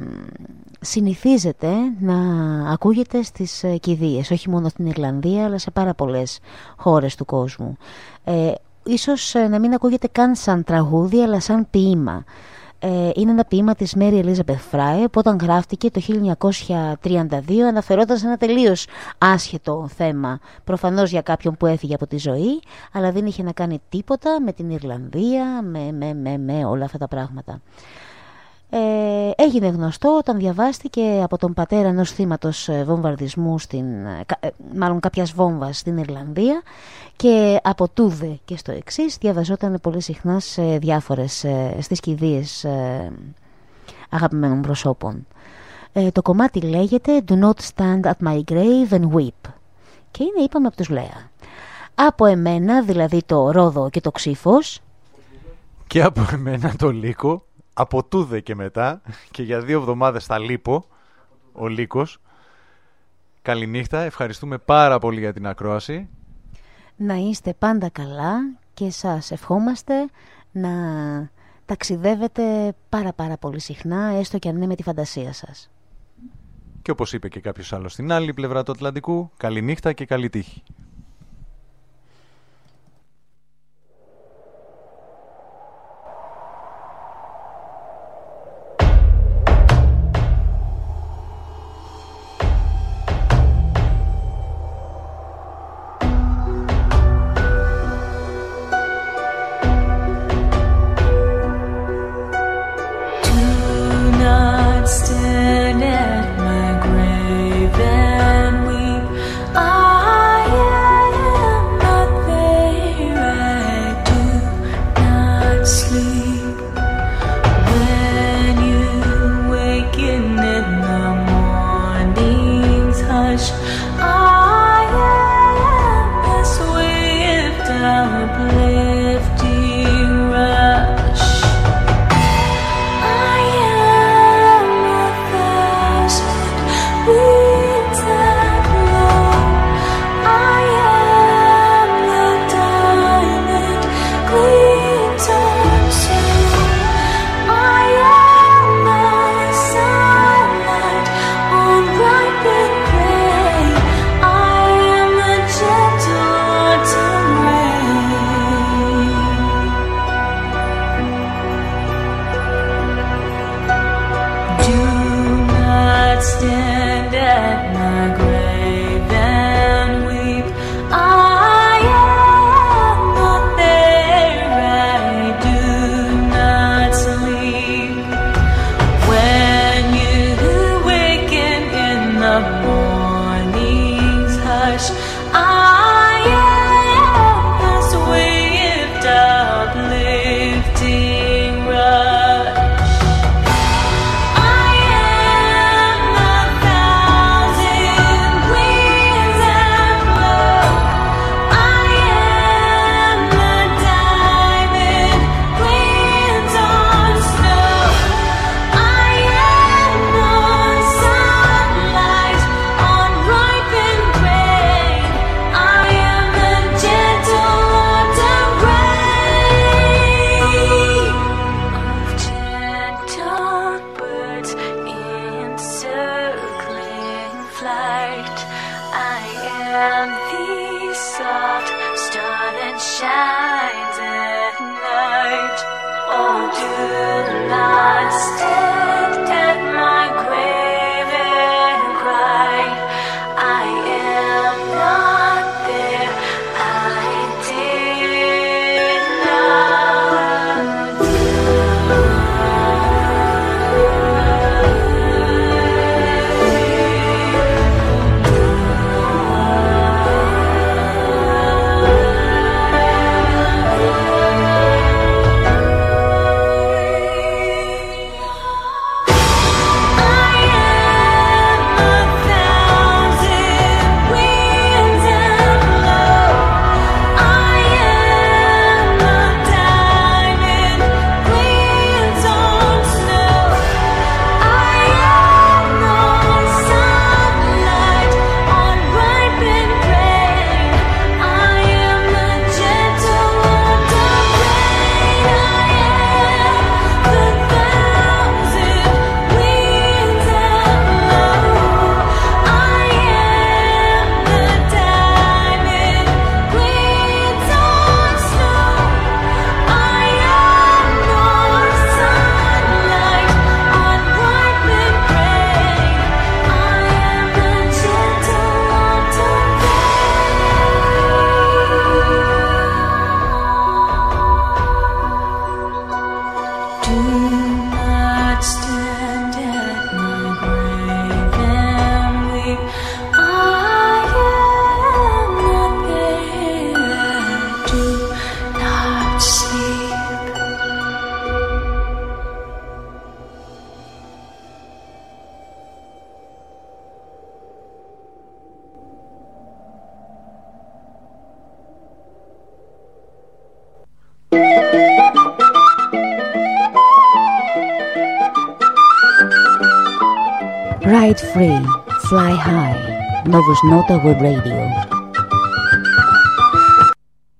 συνηθίζεται να ακούγεται στις ε, κηδείες, όχι μόνο στην Ιρλανδία αλλά σε πάρα πολλές χώρες του κόσμου. Ε, ίσως ε, να μην ακούγεται καν σαν τραγούδι αλλά σαν ποίημα. Ε, είναι ένα ποίημα της Mary Elizabeth Fry που όταν γράφτηκε το 1932 αναφερόταν σε ένα τελείως άσχετο θέμα προφανώς για κάποιον που έφυγε από τη ζωή αλλά δεν είχε να κάνει τίποτα με την Ιρλανδία με, με, με, με όλα αυτά τα πράγματα ε, έγινε γνωστό όταν διαβάστηκε από τον πατέρα ενός θύματος ε, βομβαρδισμού στην, ε, κα- ε, μάλλον κάποιας βόμβας στην Ιρλανδία και από τούδε και στο εξής διαβαζόταν πολύ συχνά σε διάφορες ε, στις κηδείες ε, αγαπημένων προσώπων. Ε, το κομμάτι λέγεται Do not stand at my grave and weep και είναι είπαμε από τους Λέα. Από εμένα δηλαδή το ρόδο και το ξύφος Και από εμένα το Λύκο, από τούδε και μετά, και για δύο εβδομάδες θα λείπω, ο Λύκος. Καληνύχτα, ευχαριστούμε πάρα πολύ για την ακρόαση. να είστε πάντα καλά και σας ευχόμαστε να ταξιδεύετε πάρα πάρα πολύ συχνά, έστω και αν είναι με τη φαντασία σας. Και όπως είπε και κάποιος άλλος στην άλλη πλευρά του Ατλαντικού, καληνύχτα και καλή τύχη. Ride free, fly high. Novus Nota Web Radio.